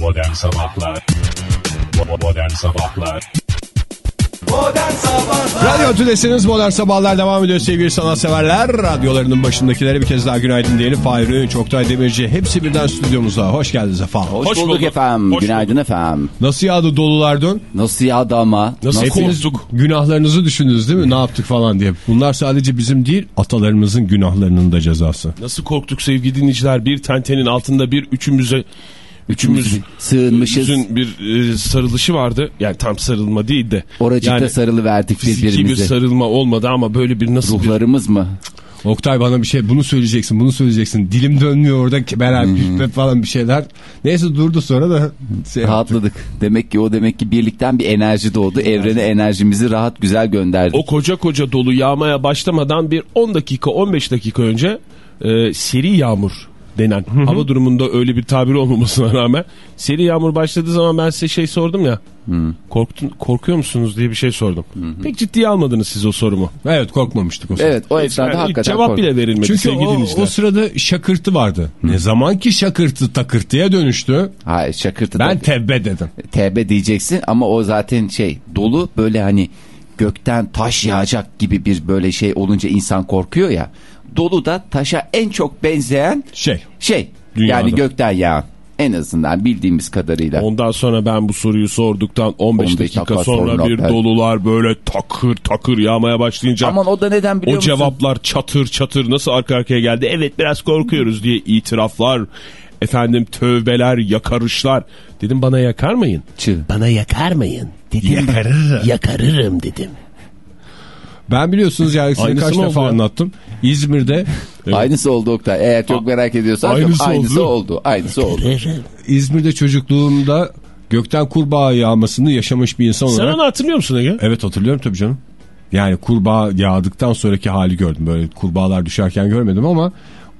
Modern Sabahlar Modern Sabahlar Modern Sabahlar Radyo Tülesi'niz Modern Sabahlar devam ediyor sevgili sanatseverler. Radyolarının başındakilere bir kez daha günaydın diyelim. Fahri Öğünç, Oktay Demirci hepsi birden stüdyomuza. Hoş geldiniz efendim. Hoş, Hoş bulduk, bulduk. efendim. Hoş Günaydın efendim. Nasıl yağdı dolular dün? Nasıl yağdı ama? Nasıl Hepiniz korktuk? günahlarınızı düşündünüz değil mi? Ne yaptık falan diye. Bunlar sadece bizim değil atalarımızın günahlarının da cezası. Nasıl korktuk sevgili dinleyiciler? Bir tentenin altında bir üçümüze üçümüz Sığınmışız. Üçümüzün bir e, sarılışı vardı. Yani tam sarılma değil de. Oracıkta yani sarılı verdik fiziki bir birbirimize. sarılma olmadı ama böyle bir nasıl bir Ruhlarımız mı? Oktay bana bir şey bunu söyleyeceksin bunu söyleyeceksin. Dilim dönmüyor orada ki beraber falan bir şeyler. Neyse durdu sonra da şey yaptık. Rahatladık. Demek ki o demek ki birlikten bir enerji doğdu. Evrene enerjimizi rahat güzel gönderdik. o koca koca dolu yağmaya başlamadan bir 10 dakika 15 dakika önce e, seri yağmur denen hava durumunda öyle bir tabir olmamasına rağmen seri yağmur başladığı zaman ben size şey sordum ya korktun korkuyor musunuz diye bir şey sordum. Pek ciddiye almadınız siz o sorumu. Evet korkmamıştık o sırada. Evet o esnada Yani hakikaten cevap kork- bile verilmedi Çünkü sevgili o, dinleyiciler. o sırada şakırtı vardı. Ne zaman ki şakırtı takırtıya dönüştü Hayır şakırtı ben da tevbe dedim. tevbe diyeceksin ama o zaten şey dolu böyle hani gökten taş yağacak gibi bir böyle şey olunca insan korkuyor ya. Dolu da taşa en çok benzeyen Şey şey. Dünyada. Yani gökten yağan. En azından bildiğimiz kadarıyla. Ondan sonra ben bu soruyu sorduktan 15, 15 dakika, dakika sonra, sonra bir ben- dolular böyle takır takır yağmaya başlayınca Aman o da neden biliyor o musun? cevaplar çatır çatır nasıl arka arkaya geldi? Evet biraz korkuyoruz diye itiraflar, efendim tövbeler, yakarışlar. Dedim bana yakarmayın. Çığ. Bana yakarmayın. Dedim Yakarırım. yakarırım dedim. Ben biliyorsunuz yani size Aynısı kaç defa ya? anlattım. İzmir'de Aynısı oldu Oktay. Eğer çok merak ediyorsan Aynısı aynısı, oldu. oldu. Aynısı oldu. İzmir'de çocukluğumda gökten kurbağa yağmasını yaşamış bir insan Sen olarak. onu hatırlıyor musun Ege? Evet hatırlıyorum tabii canım. Yani kurbağa yağdıktan sonraki hali gördüm. Böyle kurbağalar düşerken görmedim ama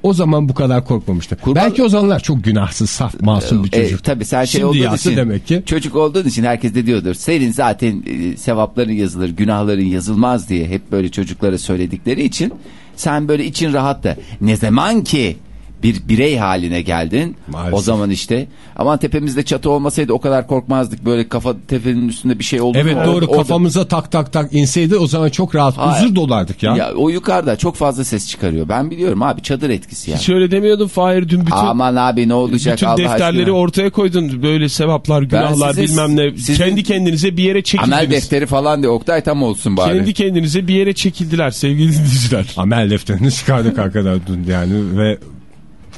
o zaman bu kadar korkmamıştım. Kurbağa- Belki o zamanlar çok günahsız, saf, masum bir E, çocuk. tabii sen şey Şimdi olduğun için demek ki. çocuk olduğun için herkes de diyordur. Senin zaten e, sevapların yazılır, günahların yazılmaz diye hep böyle çocuklara söyledikleri için sen böyle için rahat da ne zaman ki bir birey haline geldin Maalesef. o zaman işte aman tepemizde çatı olmasaydı o kadar korkmazdık böyle kafa tepenin üstünde bir şey oldu Evet mu? doğru Orada- kafamıza tak tak tak inseydi o zaman çok rahat Hayır. huzur dolardık ya. Ya o yukarıda çok fazla ses çıkarıyor. Ben biliyorum abi çadır etkisi ya. Hiç öyle demiyordun Fahir dün bütün... Aman abi ne olacak bütün Allah defterleri aşkına. ortaya koydun böyle sevaplar günahlar size- bilmem ne sizin- kendi kendinize bir yere çekildiniz. Amel defteri falan diye Oktay tam olsun bari. Kendi kendinize bir yere çekildiler sevgili dinleyiciler. Amel defterini çıkardık hakikaten dün yani ve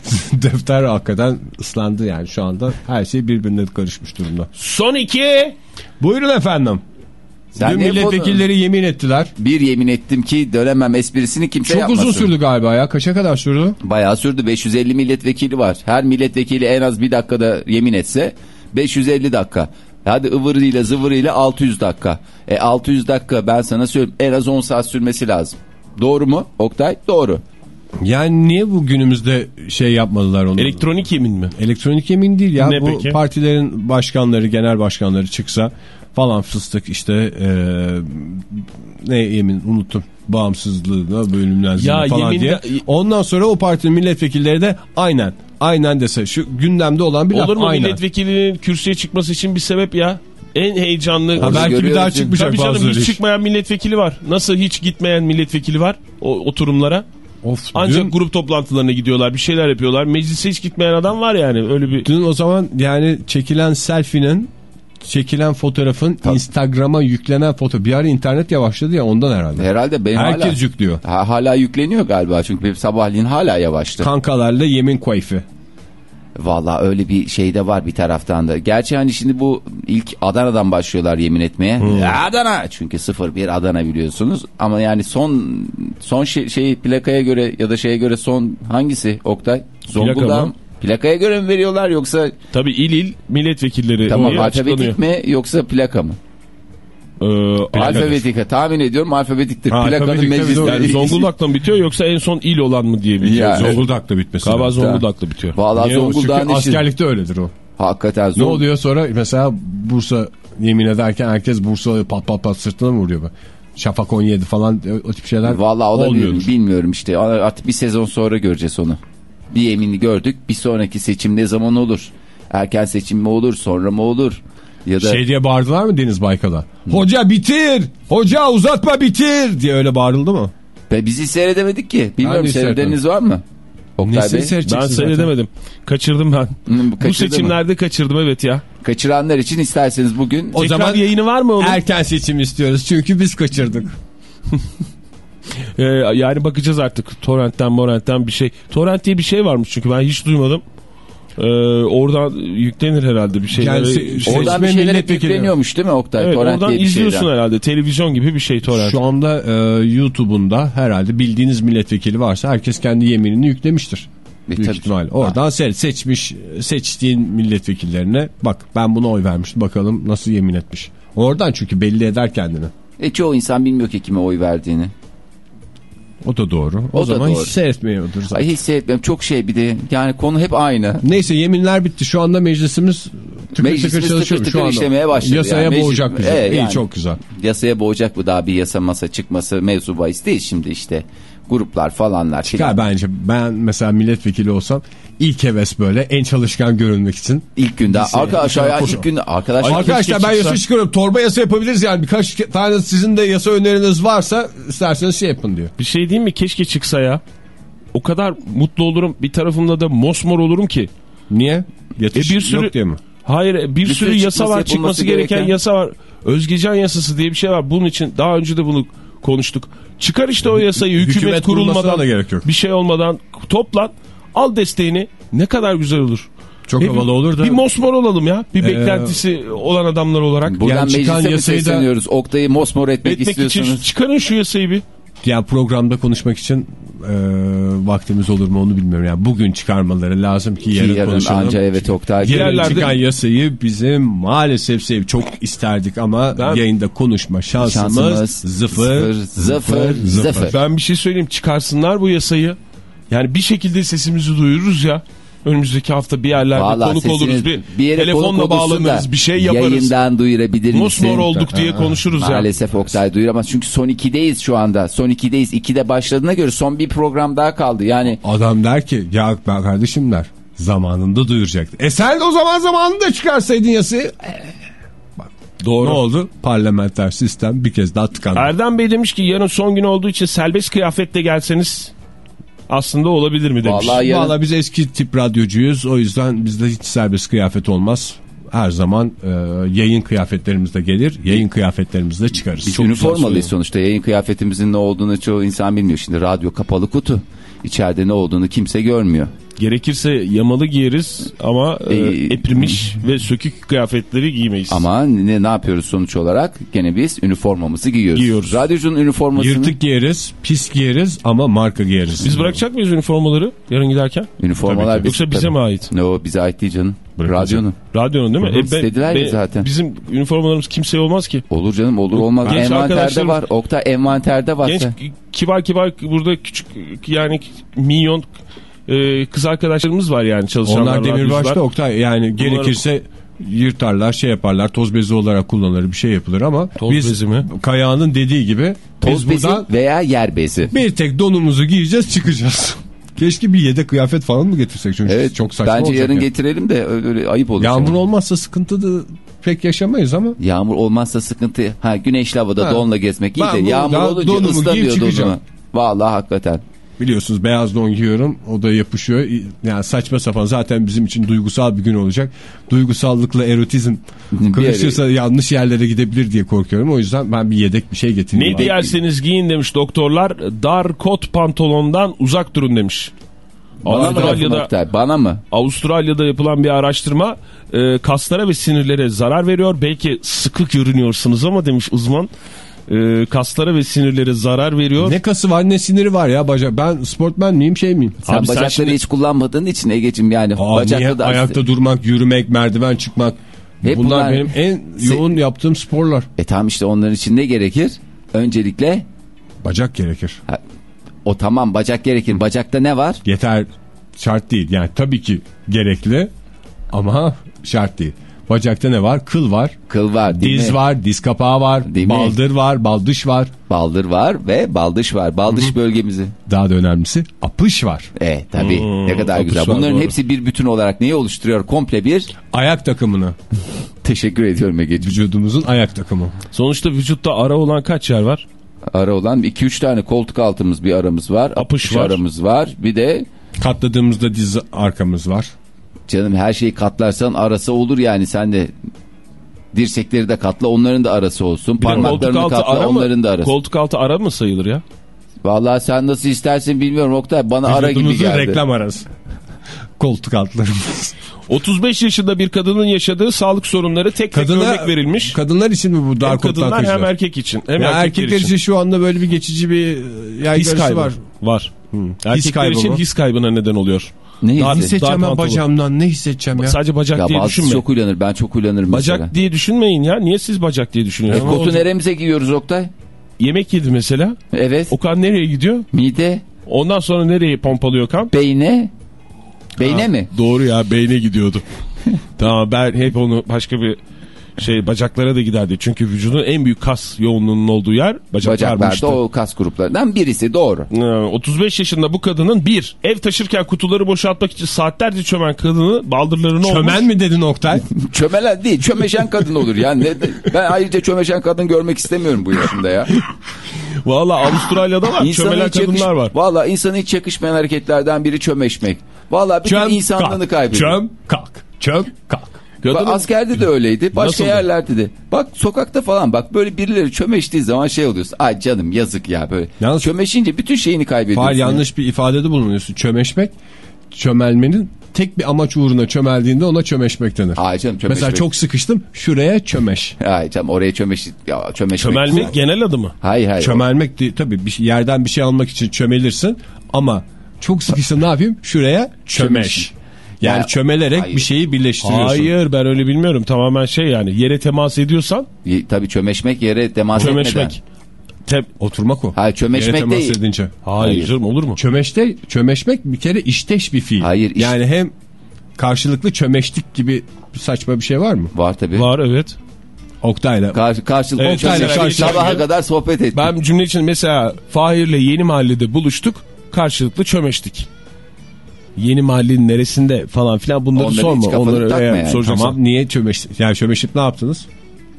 defter hakikaten ıslandı yani şu anda her şey birbirine karışmış durumda. Son iki. Buyurun efendim. Sen Dün milletvekilleri yemin ettiler. Bir yemin ettim ki dönemem esprisini kimse Çok yapmasın. uzun sürdü galiba ya. Kaça kadar sürdü? Bayağı sürdü 550 milletvekili var. Her milletvekili en az bir dakikada yemin etse 550 dakika. Hadi ıvırıyla zıvırıyla 600 dakika. E 600 dakika ben sana söyleyeyim en az 10 saat sürmesi lazım. Doğru mu Oktay? Doğru. Yani niye bu günümüzde şey yapmadılar onu? Elektronik yemin mi? Elektronik yemin değil ya. Ne bu peki? partilerin başkanları, genel başkanları çıksa falan fıstık işte eee, ne yemin unuttum. Bağımsızlığına bölümden Ya falan yemin- diye. Ondan sonra o partinin milletvekilleri de aynen aynen dese şu gündemde olan bir laf Olur mu aynen. milletvekilinin kürsüye çıkması için bir sebep ya? En heyecanlı. Ha, belki bir daha çıkmayacak Tabii canım bazıları. hiç çıkmayan milletvekili var. Nasıl hiç gitmeyen milletvekili var o oturumlara? Of, Ancak dün, grup toplantılarına gidiyorlar bir şeyler yapıyorlar. Meclise hiç gitmeyen adam var yani öyle bir... dün o zaman yani çekilen selfie'nin çekilen fotoğrafın Instagram'a yüklenen foto. Bir ara internet yavaşladı ya ondan herhalde. Herhalde benim Herkes hala, yüklüyor. Ha- hala yükleniyor galiba çünkü benim sabahleyin hala yavaştı. Kankalarla yemin keyfi. Valla öyle bir şey de var bir taraftan da. Gerçi hani şimdi bu ilk Adana'dan başlıyorlar yemin etmeye. Adana çünkü 0-1 Adana biliyorsunuz. Ama yani son son şey, şey plakaya göre ya da şeye göre son hangisi Oktay? Zonguldak? Plakaya göre mi veriyorlar yoksa Tabii il il milletvekilleri tamam alfabetik mi yoksa plaka mı? Ee, Alfabetik tahmin ediyorum alfabetiktir. Ha, Plakanın doğru. yani Zonguldak'la mı bitiyor yoksa en son il olan mı diye Ya, biliyoruz. evet. Zonguldak'ta bitmesi. Galiba lazım. Zonguldak'la bitiyor. Valla Zonguldak'ın işi. askerlikte öyledir o. Hakikaten Ne zor. oluyor sonra mesela Bursa yemin ederken herkes Bursa pat pat pat sırtına mı vuruyor? böyle? Şafak 17 falan o tip şeyler Valla o da olmuyordur. bil- bilmiyorum işte. Artık bir sezon sonra göreceğiz onu. Bir yemini gördük. Bir sonraki seçim ne zaman olur? Erken seçim mi olur sonra mı olur? Ya da Şey diye bağırdılar mı Deniz Baykal'a? Hoca bitir! Hoca uzatma bitir! diye öyle bağırıldı mı? Be, bizi seyredemedik ki. Bilmiyorum seyredeniniz var mı? Oktay Nesini Bey. seyredeceksin Ben zaten? seyredemedim. Kaçırdım ben. Hmm, Bu kaçırdı mı? seçimlerde kaçırdım evet ya. Kaçıranlar için isterseniz bugün O Tekrar zaman yayını var mı onun? Erken seçim istiyoruz çünkü biz kaçırdık. Ee, yani bakacağız artık. Torrent'ten morrent'ten bir şey. Torrent diye bir şey varmış çünkü ben hiç duymadım. Ee, oradan yüklenir herhalde bir şeyler. Yani Şey- oradan bir şeyler yükleniyormuş değil mi Oktay? evet, Torrent oradan izliyorsun şeyden. herhalde. Televizyon gibi bir şey torrent. Şu anda e, YouTube'unda herhalde bildiğiniz milletvekili varsa herkes kendi yeminini yüklemiştir. E, Büyük tabii. ihtimalle. Oradan seyret, seçmiş, seçtiğin milletvekillerine bak ben buna oy vermiştim bakalım nasıl yemin etmiş. Oradan çünkü belli eder kendini. E, çoğu insan bilmiyor ki kime oy verdiğini. O da doğru. O, O zaman doğru. hiç seyretmiyordur zaten. Ay hiç seyretmiyorum. Çok şey bir de. Yani konu hep aynı. Neyse yeminler bitti. Şu anda meclisimiz tıkır Meclisimiz tıkır çalışıyor. tıkır Şu tıkır anda. işlemeye başladı. Yasaya Yani boğacak bizi. Evet, İyi yani. çok güzel. Yasaya boğacak bu daha bir yasa masa çıkması mevzu bahis değil şimdi işte. Gruplar falanlar. Çıkar bence. Ben mesela milletvekili olsam ilk heves böyle en çalışkan görünmek için. İlk günde. Lise- Arkadaşlar ya Lise- ilk günde. Arkadaşlar. Arkadaşlar ben keşke yasa çıksa. çıkarıyorum. Torba yasa yapabiliriz yani. Birkaç tane sizin de yasa öneriniz varsa isterseniz şey yapın diyor. Bir şey diyeyim mi? Keşke çıksa ya. O kadar mutlu olurum. Bir tarafımda da mosmor olurum ki. Niye? Yatış E bir sürü- yok diye mi? Hayır bir, sürü sürü yasa var çıkması gereken, gereken. yasa var. Özgecan yasası diye bir şey var. Bunun için daha önce de bunu konuştuk. Çıkar işte o yasayı hükümet, Hükümet kurulmadan da gerek yok. bir şey olmadan toplan al desteğini ne kadar güzel olur. Çok Ve havalı olur da. Bir mosmor olalım ya. Bir Ee, beklentisi olan adamlar olarak. Buradan Yani çıkan meclise mi yasayı da- sesleniyoruz? Oktay'ı mosmor etmek, Etmek için istiyorsunuz. çıkarın şu yasayı bir. Yani programda konuşmak için e, vaktimiz olur mu onu bilmiyorum. Yani bugün çıkarmaları lazım ki Ki yarın, yarın konuşalım. anca evet Oktay. Yerlerde- çıkan yasayı bizim maalesef sev çok isterdik ama Ben- yayında konuşma şansımız, Şansımız zıfır, zıfır, zıfır. Ben bir şey söyleyeyim çıkarsınlar bu yasayı. Yani bir şekilde sesimizi duyururuz ya. Önümüzdeki hafta bir yerlerde Vallahi konuk sesiniz oluruz. Bir, bir yere telefonla bağlanırız. Bir şey yaparız. Yayından duyurabilir misin? Mosmor olduk diye konuşuruz ya. Maalesef Oktay duyuramaz. Çünkü son 2'deyiz şu anda. Son 2'deyiz. 2'de başladığına göre son bir program daha kaldı. Yani Adam der ki ya ben kardeşim der zamanında duyuracaktı. E sen de o zaman zamanında çıkarsaydın yasayı. Doğru. Ne oldu? Parlamenter sistem bir kez daha tıkandı. Erdem Bey demiş ki yarın son gün olduğu için serbest kıyafetle gelseniz aslında olabilir mi demiş. Vallahi yarın- Valla biz eski tip radyocuyuz o yüzden bizde hiç serbest kıyafet olmaz. Her zaman e, yayın kıyafetlerimizde gelir, yayın kıyafetlerimizde çıkarız. biz üniformalıyız sonuçta. Yayın kıyafetimizin ne olduğunu çoğu insan bilmiyor. Şimdi radyo kapalı kutu. İçeride ne olduğunu kimse görmüyor. Gerekirse yamalı giyeriz ama e, Ee, eprimiş ve sökük kıyafetleri giymeyiz. Ama ne, ne yapıyoruz sonuç olarak? Gene biz üniformamızı giyiyoruz. Giyiyoruz. Radyocunun üniformasını Yırtık giyeriz, pis giyeriz ama marka giyeriz. Biz bırakacak mıyız üniformaları yarın giderken? üniformalar Tabii ki. Yoksa bize mi ait? No bize ait değil canım. Radyonun. Radyonun değil mi? Hı hı, ben- istediler ya zaten. Bizim üniformalarımız kimseye olmaz ki. Olur canım olur olmaz. Genç envanterde var. Oktay envanterde var. Genç kibar kibar burada küçük yani milyon e, kız arkadaşlarımız var yani çalışanlar. Onlar demirbaşta. Oktay yani gerekirse yırtarlar şey yaparlar toz bezi olarak kullanılır bir şey yapılır ama Toz biz bezi mi? Kayağının dediği gibi Toz bezi buradan veya yer bezi. bir tek donumuzu giyeceğiz çıkacağız. Keşke bir yedek kıyafet falan mı getirsek çünkü Evet çok saçma bence yarın yani. getirelim de öyle, ayıp olur. Yağmur sonra. olmazsa sıkıntı da pek yaşamayız ama Yağmur olmazsa sıkıntı. Ha güneşli havada Ha. donla gezmek iyi de yağmur olunca çıkacağım. donumu. Vallahi hakikaten. Biliyorsunuz beyaz don giyiyorum o da yapışıyor. Yani saçma sapan zaten bizim için duygusal bir gün olacak. Duygusallıkla erotizm karışırsa yanlış yerlere gidebilir diye korkuyorum. O yüzden ben bir yedek bir şey getireyim. Ne diyerseniz giyin demiş doktorlar. Dar kot pantolondan uzak durun demiş. Bana mı Avustralya'da Oktay? Bana mı? Avustralya'da yapılan bir araştırma e, kaslara ve sinirlere zarar veriyor. Belki sıkı görünüyorsunuz ama demiş uzman. E, kaslara ve sinirlere zarar veriyor. Ne kası var ne siniri var ya bacak. Ben sportmen miyim şey miyim? Sen Abi sen bacakları şimdi- hiç kullanmadığın için Ege'cim yani. Aa, bacakta niye? da Ayakta durmak, yürümek, merdiven çıkmak. Hep bunlar, bunlar- benim en yoğun yaptığım sporlar. E tamam işte onların için ne gerekir? Öncelikle Bacak gerekir. o tamam bacak gerekir. Bacakta ne var? Yeter şart değil. Yani tabii ki gerekli ama şart değil. Bacakta ne var? Kıl var. Kıl var değil Diz mi? var, diz kapağı var, Değil mi? baldır var, baldış var. Baldır var ve baldış var. Baldış bölgemizi. Daha da önemlisi apış var. E tabii Hmm, ne kadar apış güzel. var, Bunların doğru. hepsi bir bütün olarak neyi oluşturuyor? Komple bir Ayak takımını. teşekkür ediyorum Ege'ciğim. Vücudumuzun ayak takımı. Sonuçta vücutta ara olan kaç yer var? Ara olan 2-3 tane koltuk altımız bir aramız var. Apış var. aramız var. Bir de Katladığımızda diz arkamız var. Canım her şeyi katlarsan arası olur yani sen de dirsekleri de katla onların da arası olsun. Bir Parmaklarını altı katla ara onların da arası. Koltuk altı ara mı sayılır ya? Vallahi sen nasıl istersin bilmiyorum Oktay bana ara gibi geldi. reklam arası. Koltuk altlarımız. 35 yaşında bir kadının yaşadığı sağlık sorunları tek tek örnek verilmiş. Kadınlar için mi bu dar Hem kadınlar hem kaçıyor? erkek için. Hem Ya erkekler, erkekler için. için şu anda böyle bir geçici bir e, his yaygarısı kaybı var. var. Erkekler kaybı için mı? his kaybına neden oluyor. Ne Daha- Hissedeceğim ben bacağımdan ne hissedeceğim ya? Sadece bacak Ya diye bazısı düşünme. çok uylanır ben çok uylanırım Bacak mesela. diye düşünmeyin ya. Niye siz bacak diye E, düşünüyorsunuz? kotu neremize giyiyoruz Oktay? Yemek yedi mesela. Evet. Okan nereye gidiyor? Mide, Ondan sonra nereye pompalıyor kan? beyne. Beyne mi? Doğru ya beyne gidiyordu. tamam ben hep onu başka bir şey bacaklara da giderdi. Çünkü vücudun en büyük kas yoğunluğunun olduğu yer bacaklarmıştı. Bacaklarda o kas gruplarından birisi doğru. Ee, 35 yaşında bu kadının bir ev taşırken kutuları boşaltmak için saatlerce çömen kadını baldırlarını olmuş. Çömen mi dedin Oktay? Çömelen değil çömeşen kadın olur yani. Ne- ben ayrıca çömeşen kadın görmek istemiyorum bu yaşımda ya. Valla Avustralya'da var İnsana çömelen yakış- kadınlar var. Valla insana hiç yakışmayan hareketlerden biri çömeşmek. Valla bütün insanlığını kalk. kaybediyor. Çöm kalk. Çöm kalk. Kadının- askerde de öyleydi. Başka Nasıldı? yerlerde de. Bak sokakta falan bak böyle birileri çömeştiği zaman şey oluyorsun. Ay canım yazık ya böyle. Yalnız- Çömeşince bütün şeyini kaybediyorsun. Ya. yanlış bir ifadede bulunuyorsun. Çömeşmek, çömelmenin tek bir amaç uğruna çömeldiğinde ona çömeşmek denir. Ay canım çömeşmek. Mesela çok sıkıştım şuraya çömeş. Ay canım oraya çömeş. Ya çömeşmek. Çömelmek genel adı mı? Hayır hayır. Çömelmek değil, tabii bir şey- yerden bir şey almak için çömelirsin ama çok sıkıştım ne yapayım? Şuraya çömeş. Yani Ya- çömelerek Hayır. bir şeyi birleştiriyorsun. Hayır ben öyle bilmiyorum. Tamamen şey yani yere temas ediyorsan Y- Tabii çömeşmek yere temas etmeden. çömeşmek. Te- Oturmak o. Hayır, çömeşmek Yere temas değil. edince. Hayır, Hayır. canım olur mu? Çömeşte, çömeşmek bir kere işteş bir fiil. Hayır, iş- Yani hem karşılıklı çömeştik gibi saçma bir şey var mı? Var tabii. Var evet. Oktay'la. Karşı, karşılıklı Evet, mesela geçen Sabaha kadar sohbet ettik. Ben cümle için mesela Fahir'le yeni mahallede buluştuk. Karşılıklı çömeştik. Yeni mahallenin neresinde falan filan bunları Onları sorma. Onları eğer yani. soracaksan. Tamam niye çömeştik? Yani çömeşip ne yaptınız?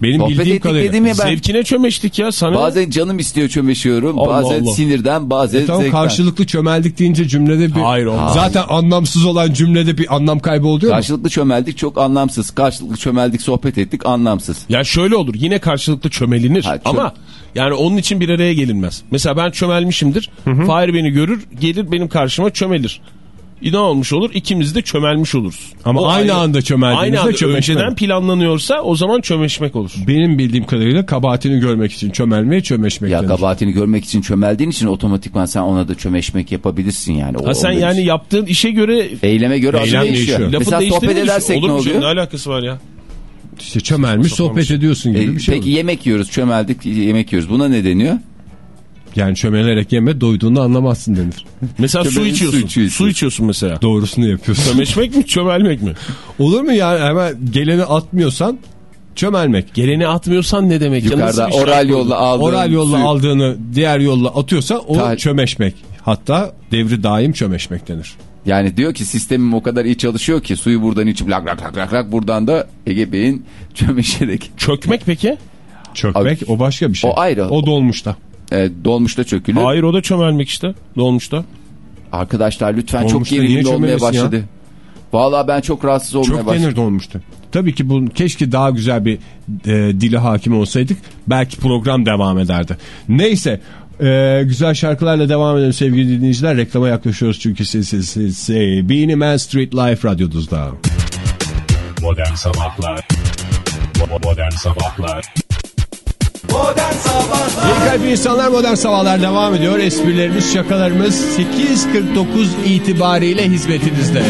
Benim Sohbet bildiğim kadarıyla. ben. Zevkine çömeştik ya sana. Bazen canım istiyor çömeşiyorum. Allah bazen Allah. sinirden bazen E tamam zevkten. karşılıklı çömeldik deyince cümlede bir Hayır, olmaz. zaten anlamsız olan cümlede bir anlam kaybı oluyor mu? Karşılıklı çömeldik çok anlamsız. Karşılıklı çömeldik sohbet ettik anlamsız. Ya şöyle olur yine karşılıklı çömelinir Ha, çö- ama yani onun için bir araya gelinmez. Mesela ben çömelmişimdir. Fahir beni görür gelir benim karşıma çömelir. Ne olmuş olur? İkimiz de çömelmiş oluruz. Ama O aynı anda çömeldiğinizde Aynı anda çömeşme. önceden planlanıyorsa o zaman çömeşmek olur. Benim bildiğim kadarıyla kabahatini görmek için çömelmeye çömeşmek Ya denir. kabahatini görmek için çömeldiğin için otomatikman sen ona da çömeşmek yapabilirsin yani. O, Ha sen yani bir- yaptığın işe göre Eyleme göre adı Eylem değişiyor. değişiyor. lafı Mesela sohbet edersek olur ne mu oluyor? Ne alakası var ya? İşte çömelmiş sohbet sapan ediyorsun gibi E, bir şey. peki olur. yemek yiyoruz çömeldik yemek yiyoruz. Buna ne deniyor? Yani çömelerek yeme doyduğunu anlamazsın denir. Mesela su içiyorsun. su içiyorsun. Su içiyorsun mesela. Doğrusunu yapıyorsun. Çömeşmek mi çömelmek mi? Olur mu yani hemen geleni atmıyorsan çömelmek. Geleni atmıyorsan ne demek? Yukarıda şey oral yolla aldığın Oral yolla suyu- aldığını diğer yolla atıyorsan o Ta- çömeşmek. Hatta devri daim çömeşmek denir. Yani diyor ki sistemim o kadar iyi çalışıyor ki suyu buradan içip lak lak lak lak, lak buradan da Ege Bey'in çömeşerek Çökmek peki? Çökmek o başka bir şey. O ayrı. O dolmuşta. E, dolmuşta çökülür. Hayır o da çömelmek işte. Dolmuşta. Arkadaşlar lütfen çok Dolmuşta niye gerilimli olmaya başladı. Vallahi ben çok rahatsız olmaya Çok başladım. denir dolmuşta. Tabii ki bu keşke daha güzel bir e, dili hakim olsaydık. Belki program devam ederdi. Neyse. e, güzel şarkılarla devam edelim sevgili dinleyiciler. Reklama yaklaşıyoruz çünkü siz siz siz siz Beanie Man Street Life radyonuzda. Modern Sabahlar Modern Sabahlar Modern Sabahlar İyi kalp insanlar modern sabahlar devam ediyor. Esprilerimiz, şakalarımız 8.49 itibariyle hizmetinizde.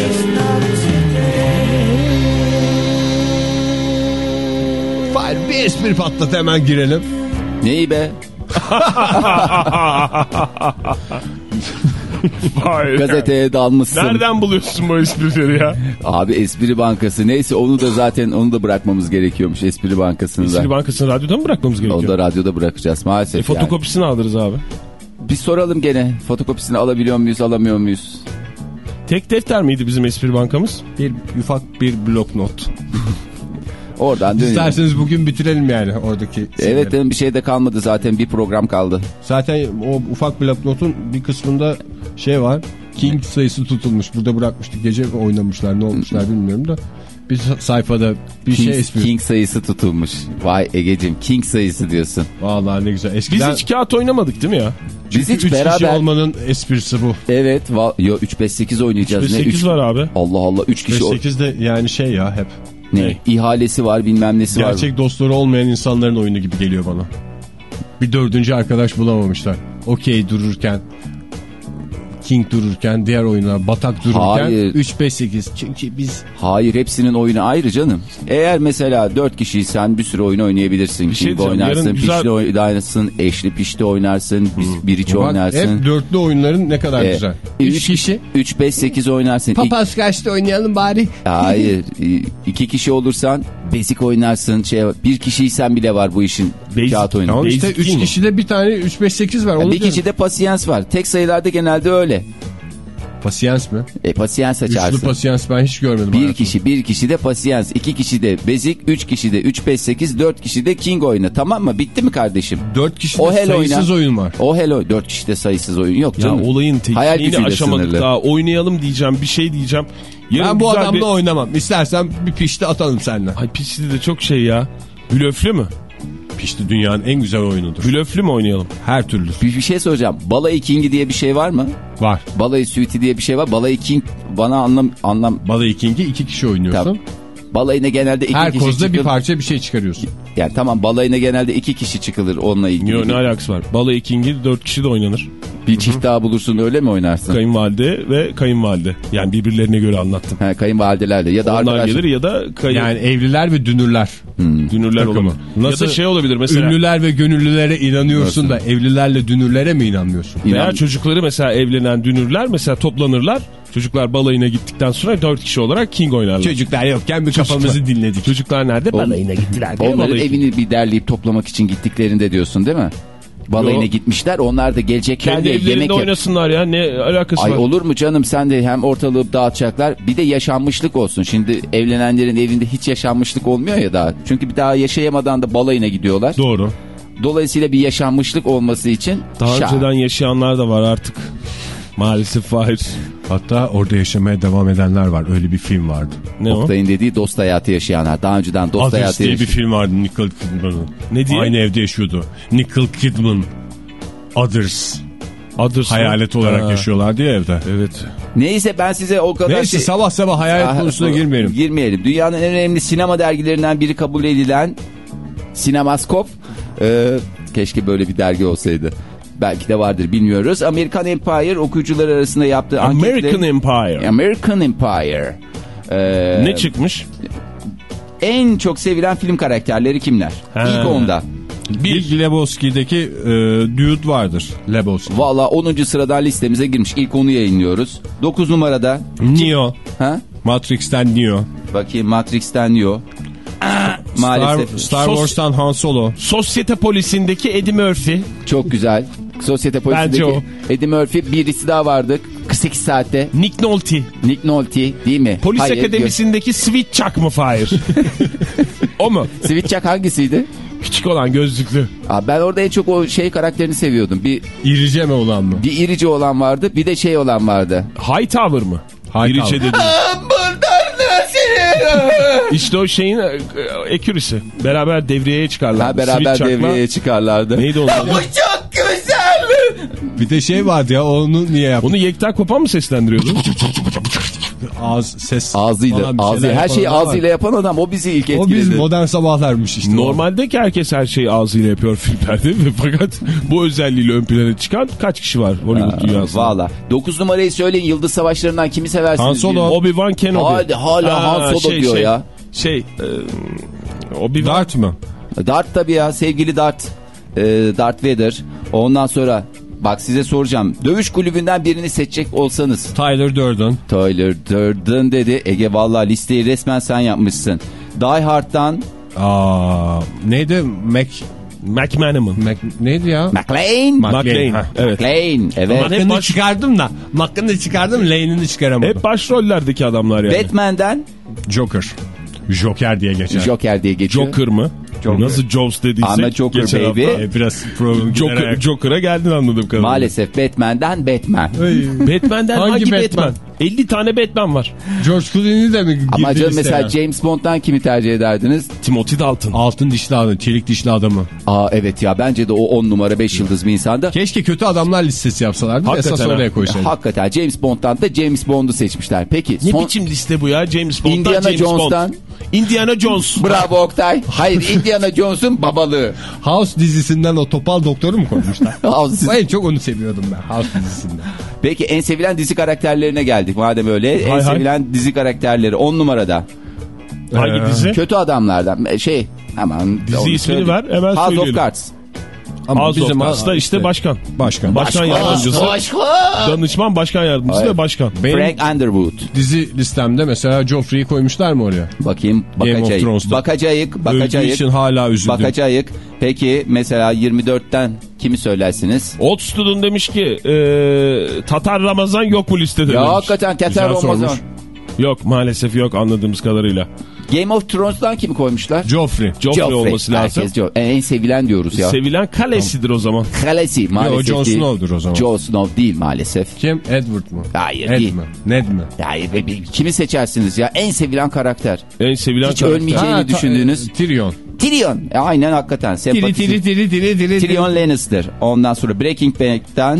Fahir bir espri patlat hemen girelim. Neyi be? Hayır. Gazeteye dalmışsın. Nereden buluyorsun bu esprileri ya? Abi Espri Bankası neyse onu da zaten onu da bırakmamız gerekiyormuş Espri Bankası'nı da. Espri Bankası'nı radyodan mı bırakmamız Onu gerekiyor? da radyoda bırakacağız maalesef E, yani. fotokopisini alırız abi. Bir soralım gene fotokopisini alabiliyor muyuz alamıyor muyuz? Tek defter miydi bizim espri bankamız? Bir ufak bir blok not. Oradan dönelim. İsterseniz bugün bitirelim yani oradaki. Evet dedim bir şey de kalmadı zaten bir program kaldı. Zaten o ufak blok notun bir kısmında şey var. King sayısı tutulmuş. Burada bırakmıştık. Gece oynamışlar ne olmuşlar bilmiyorum da. Bir sayfada bir King, şey espri. King sayısı tutulmuş. Vay Egeciğim King sayısı diyorsun. Vallahi ne güzel. Biz Eskiden hiç kağıt oynamadık değil mi ya? Biz hiç üç kişi beraber... olmanın esprisi bu. Evet. Yo 3-5-8 oynayacağız. Ne 8 üç- var abi. Allah Allah 3 kişi. o- 8 de yani şey ya hep. Ne? İhalesi var bilmem nesi var. Gerçek dostları olmayan insanların oyunu gibi geliyor bana. Bir dördüncü arkadaş bulamamışlar. Okey dururken King dururken diğer oyunlar batak dururken Hayır. 3-5-8 çünkü biz Hayır hepsinin oyunu ayrı canım. Eğer mesela 4 kişiysen bir sürü oyun oynayabilirsin. Bir şey King oynarsın, güzel- pişli oynarsın, eşli pişli oynarsın, bir, bir içi Bak, oynarsın. hep dörtlü oyunların ne kadar Ee, güzel. üç 3 kişi 3 5 8 oynarsın. Papas kaçtı oynayalım bari. Hayır. i- iki kişi olursan basic oynarsın. Şey, bir kişiysen bile var bu işin Basic, kağıt oyunu. Tamam işte Basic 3 değil mi? kişide bir tane 3-5-8 var. Onu bir kişide pasiyans var. Tek sayılarda genelde öyle. Pasiyans mı? E pasiyans Üçlü açarsın. pasiyans ben hiç görmedim. Bir hayatımda. kişi, bir kişi de pasiyans, iki kişi de bezik, üç kişi de 3 5 8, 4 kişi de king oyna. Tamam mı? Bitti mi kardeşim? 4 kişide O hello sayısız oyna. oyun var. O hello 4 kişide sayısız oyun yok Ya canım. olayın Hayal tekniğini aşamadık sınırlı. daha. Oynayalım diyeceğim bir şey diyeceğim. Yarın Ben bu adamla bir... oynamam. İstersen bir pişti atalım seninle. Ay pişti de çok şey ya. Blöflü mü? Pişti dünyanın en güzel oyunudur. Blöflü mü oynayalım? Her türlü. Bir, bir şey soracağım. Balayı kingi diye bir şey var mı? Var. Balayı suiti diye bir şey var. Balayı king bana anlam anlam Balayı King'i iki kişi oynuyorsun. Tamam. Balayına genelde iki Her kişi kozda bir çıkılır. parça bir şey çıkarıyorsun. Yani tamam balayına genelde iki kişi çıkılır onunla ilgili. Yo, ne alakası var? Balayı King'i 4 kişi de oynanır. Bir çift daha bulursun öyle mi oynarsın? Kayınvalide ve kayınvalide. Yani birbirlerine göre anlattım. Ha, kayınvalidelerle ya da Onlar arkadaşlar. gelir ya da kayın... Yani evliler ve dünürler. dünürler takımı. olabilir. Nasıl Ya da şey olabilir mesela. Ünlüler ve gönüllülere inanıyorsun da evlilerle dünürlere mi inanmıyorsun? İnan- Veya çocukları mesela evlenen dünürler mesela toplanırlar. Çocuklar balayına gittikten sonra 4 kişi olarak King oynarlar. Çocuklar yokken bir kafamızı dinledik. Çocuklar nerede? Balayına gittiler Onların balayı- evini bir derleyip toplamak için gittiklerinde diyorsun değil mi? Balayına Yo. gitmişler onlar da gelecekler Kendi de yemek oynasınlar ya ne alakası Ay var? olur mu canım sen de hem ortalığı dağıtacaklar bir de yaşanmışlık olsun. Şimdi evlenenlerin evinde hiç yaşanmışlık olmuyor ya daha. Çünkü bir daha yaşayamadan da balayına gidiyorlar. Doğru. Dolayısıyla bir yaşanmışlık olması için Daha şah. önceden yaşayanlar da var artık. Maalesef Fahir. Hatta orada yaşamaya devam edenler var. Öyle bir film vardı. Ne o? Oktay'ın dediği dost hayatı yaşayanlar. Daha önceden dost Others hayatı diye bir film vardı Nicole Kidman'ın. Ne diye? Aynı evde yaşıyordu. Nicole Kidman. Others. Others Hayalet mı? olarak Ha, yaşıyorlardı ya evde. Evet. Neyse ben size o kadar Neyse şey... sabah sabah hayalet Ah, konusuna girmeyelim. Girmeyelim. Dünyanın en önemli sinema dergilerinden biri kabul edilen Sinemaskop. Ee, keşke böyle bir dergi olsaydı. Belki de vardır bilmiyoruz. American Empire okuyucular arasında yaptığı American anketle... Empire. American Empire. Ee, Ne çıkmış? En çok sevilen film karakterleri kimler? Ha. İlk onda. Bir Lebowski'deki e, dude vardır. Lebowski. Valla 10. sıradan listemize girmiş. İlk onu yayınlıyoruz. 9 numarada. Neo. Ha? Matrix'ten Neo. Bakayım Matrix'ten Star, maalesef. Star Sos- Wars'tan Han Solo. Sosyete polisindeki Eddie Murphy. Çok güzel. Sosyete Bence polisindeki o. Eddie Murphy birisi daha vardı. 48 saatte. Nick Nolte. Nick Nolte değil mi? Polis Hayır, akademisindeki Sweet Chuck mı Fahir? o mu? gö- Switchak hangisiydi? Küçük olan gözlüklü. Aa, ben orada en çok o şey karakterini seviyordum. Bir, İrice mi olan mı? bir irici olan vardı bir de şey olan vardı. Hightower mı? Hightower. İriçe dedi. işte o şeyin e, e, ekürisi. Beraber devriyeye çıkarlar. Ha, beraber Sweet Chuck'la- devreye çıkarlardı. Neydi onun adı? Bir de şey vardı ya onu niye yaptı? Onu Yekta Kopan mı seslendiriyordu? Ağız, ses bir Ağzı, her şeyi ağzıyla var. yapan adam o bizi ilk O etkiledi. biz modern sabahlarmış işte. Normalde ki herkes her şeyi ağzıyla yapıyor filmlerde. Ve Fakat bu özelliğiyle ön plana çıkan kaç kişi var Hollywood dünyasında? Valla. 9 numarayı söyleyin Yıldız Savaşları'ndan kimi seversiniz? Han Solo. Obi-Wan Kenobi. Hadi hala Han Solo diyor şey, ya. Şey, e, Obi-Wan Dart mı? Dart tabii ya sevgili Dart. Ee, Darth Vader. Ondan sonra Bak size soracağım. Dövüş kulübünden birini seçecek olsanız. Tyler Durden. Tyler Durden dedi. Ege valla listeyi resmen sen yapmışsın. Die Hard'dan Aa, neydi? Mac, McManaman. Mac neydi ya? McLean. McLean. Ha. Evet. McLean. Evet. Hep baş- çıkardım da. Hakkını çıkardım lane'ini çıkaramadım. Hep başrollerdeki adamlar yani. Batman'den Joker. Joker diye geçer. Joker diye geçiyor. Joker mı? Joker. Nasıl Jaws dediysek. Ama Joker geçen baby. hafta. E, biraz Joker, Joker'a geldin anladığım kadarıyla. Maalesef Batman'den Batman. Batman'den hangi, Hangi Batman? Batman? 50 tane Batman var. George Clooney de mi girdi Ama canım mesela James Bond'dan kimi tercih ederdiniz? Timothy Dalton. Altın dişli adam, çelik dişli adamı. Aa evet ya bence de o 10 numara 5 yıldız bir insandı. Keşke kötü adamlar listesi yapsalardı. Hakikaten Esas oraya koysaydı. Hakikaten James Bond'dan da James Bond'u seçmişler. Peki Ne son... biçim liste bu ya? James Bond'dan Indiana James Jones'tan. Bond. Indiana Jones. Bravo Oktay. Hayır Indiana Jones'un babalığı. House dizisinden o topal doktoru mu koymuşlar? House- en çok onu seviyordum ben House dizisinden. Peki en sevilen dizi karakterlerine geldik madem öyle. en hay. sevilen dizi karakterleri 10 numarada. Hangi Ee, dizi? Kötü adamlardan şey hemen Dizi ismini söyleyeyim. ver, hemen House söyleyelim. of Cards. Ama House of bizim Cards'ta işte başkan. Başkan. Başkan yardımcısı. Danışman başkan yardımcısı Hayır. ve başkan. Benim Frank Underwood. dizi listemde mesela Joffrey'i koymuşlar mı oraya? Bakayım Game of bakacağız. Bakacağız. Bakacağız. için hala üzüldüm. Bakacağız. Peki mesela 24'ten kimi söylersiniz? Old Student demiş ki e, Tatar Ramazan yok bu listede Ya demiş. hakikaten Güzel Ramazan. sormuş. Yok maalesef yok anladığımız kadarıyla. Game of Thrones'tan kimi koymuşlar? Joffrey. Joffrey, Joffrey. olması lazım. Herkes Jo- en sevilen diyoruz ya. Sevilen kalesidir o zaman. Kalesi maalesef Jon değil. Snow'dur o zaman. Jon Snow değil maalesef. Kim? Edward mı? Hayır, Ed değil. mi? Ned mi? Yani be- kimi seçersiniz ya? En sevilen karakter. En sevilen Hiç karakter. ölmeyeceğini Ha, düşündüğünüz. e, Tyrion. Tyrion. E, aynen hakikaten. Sempatisi. Tyrion Lannister. Ondan sonra Breaking Bad'den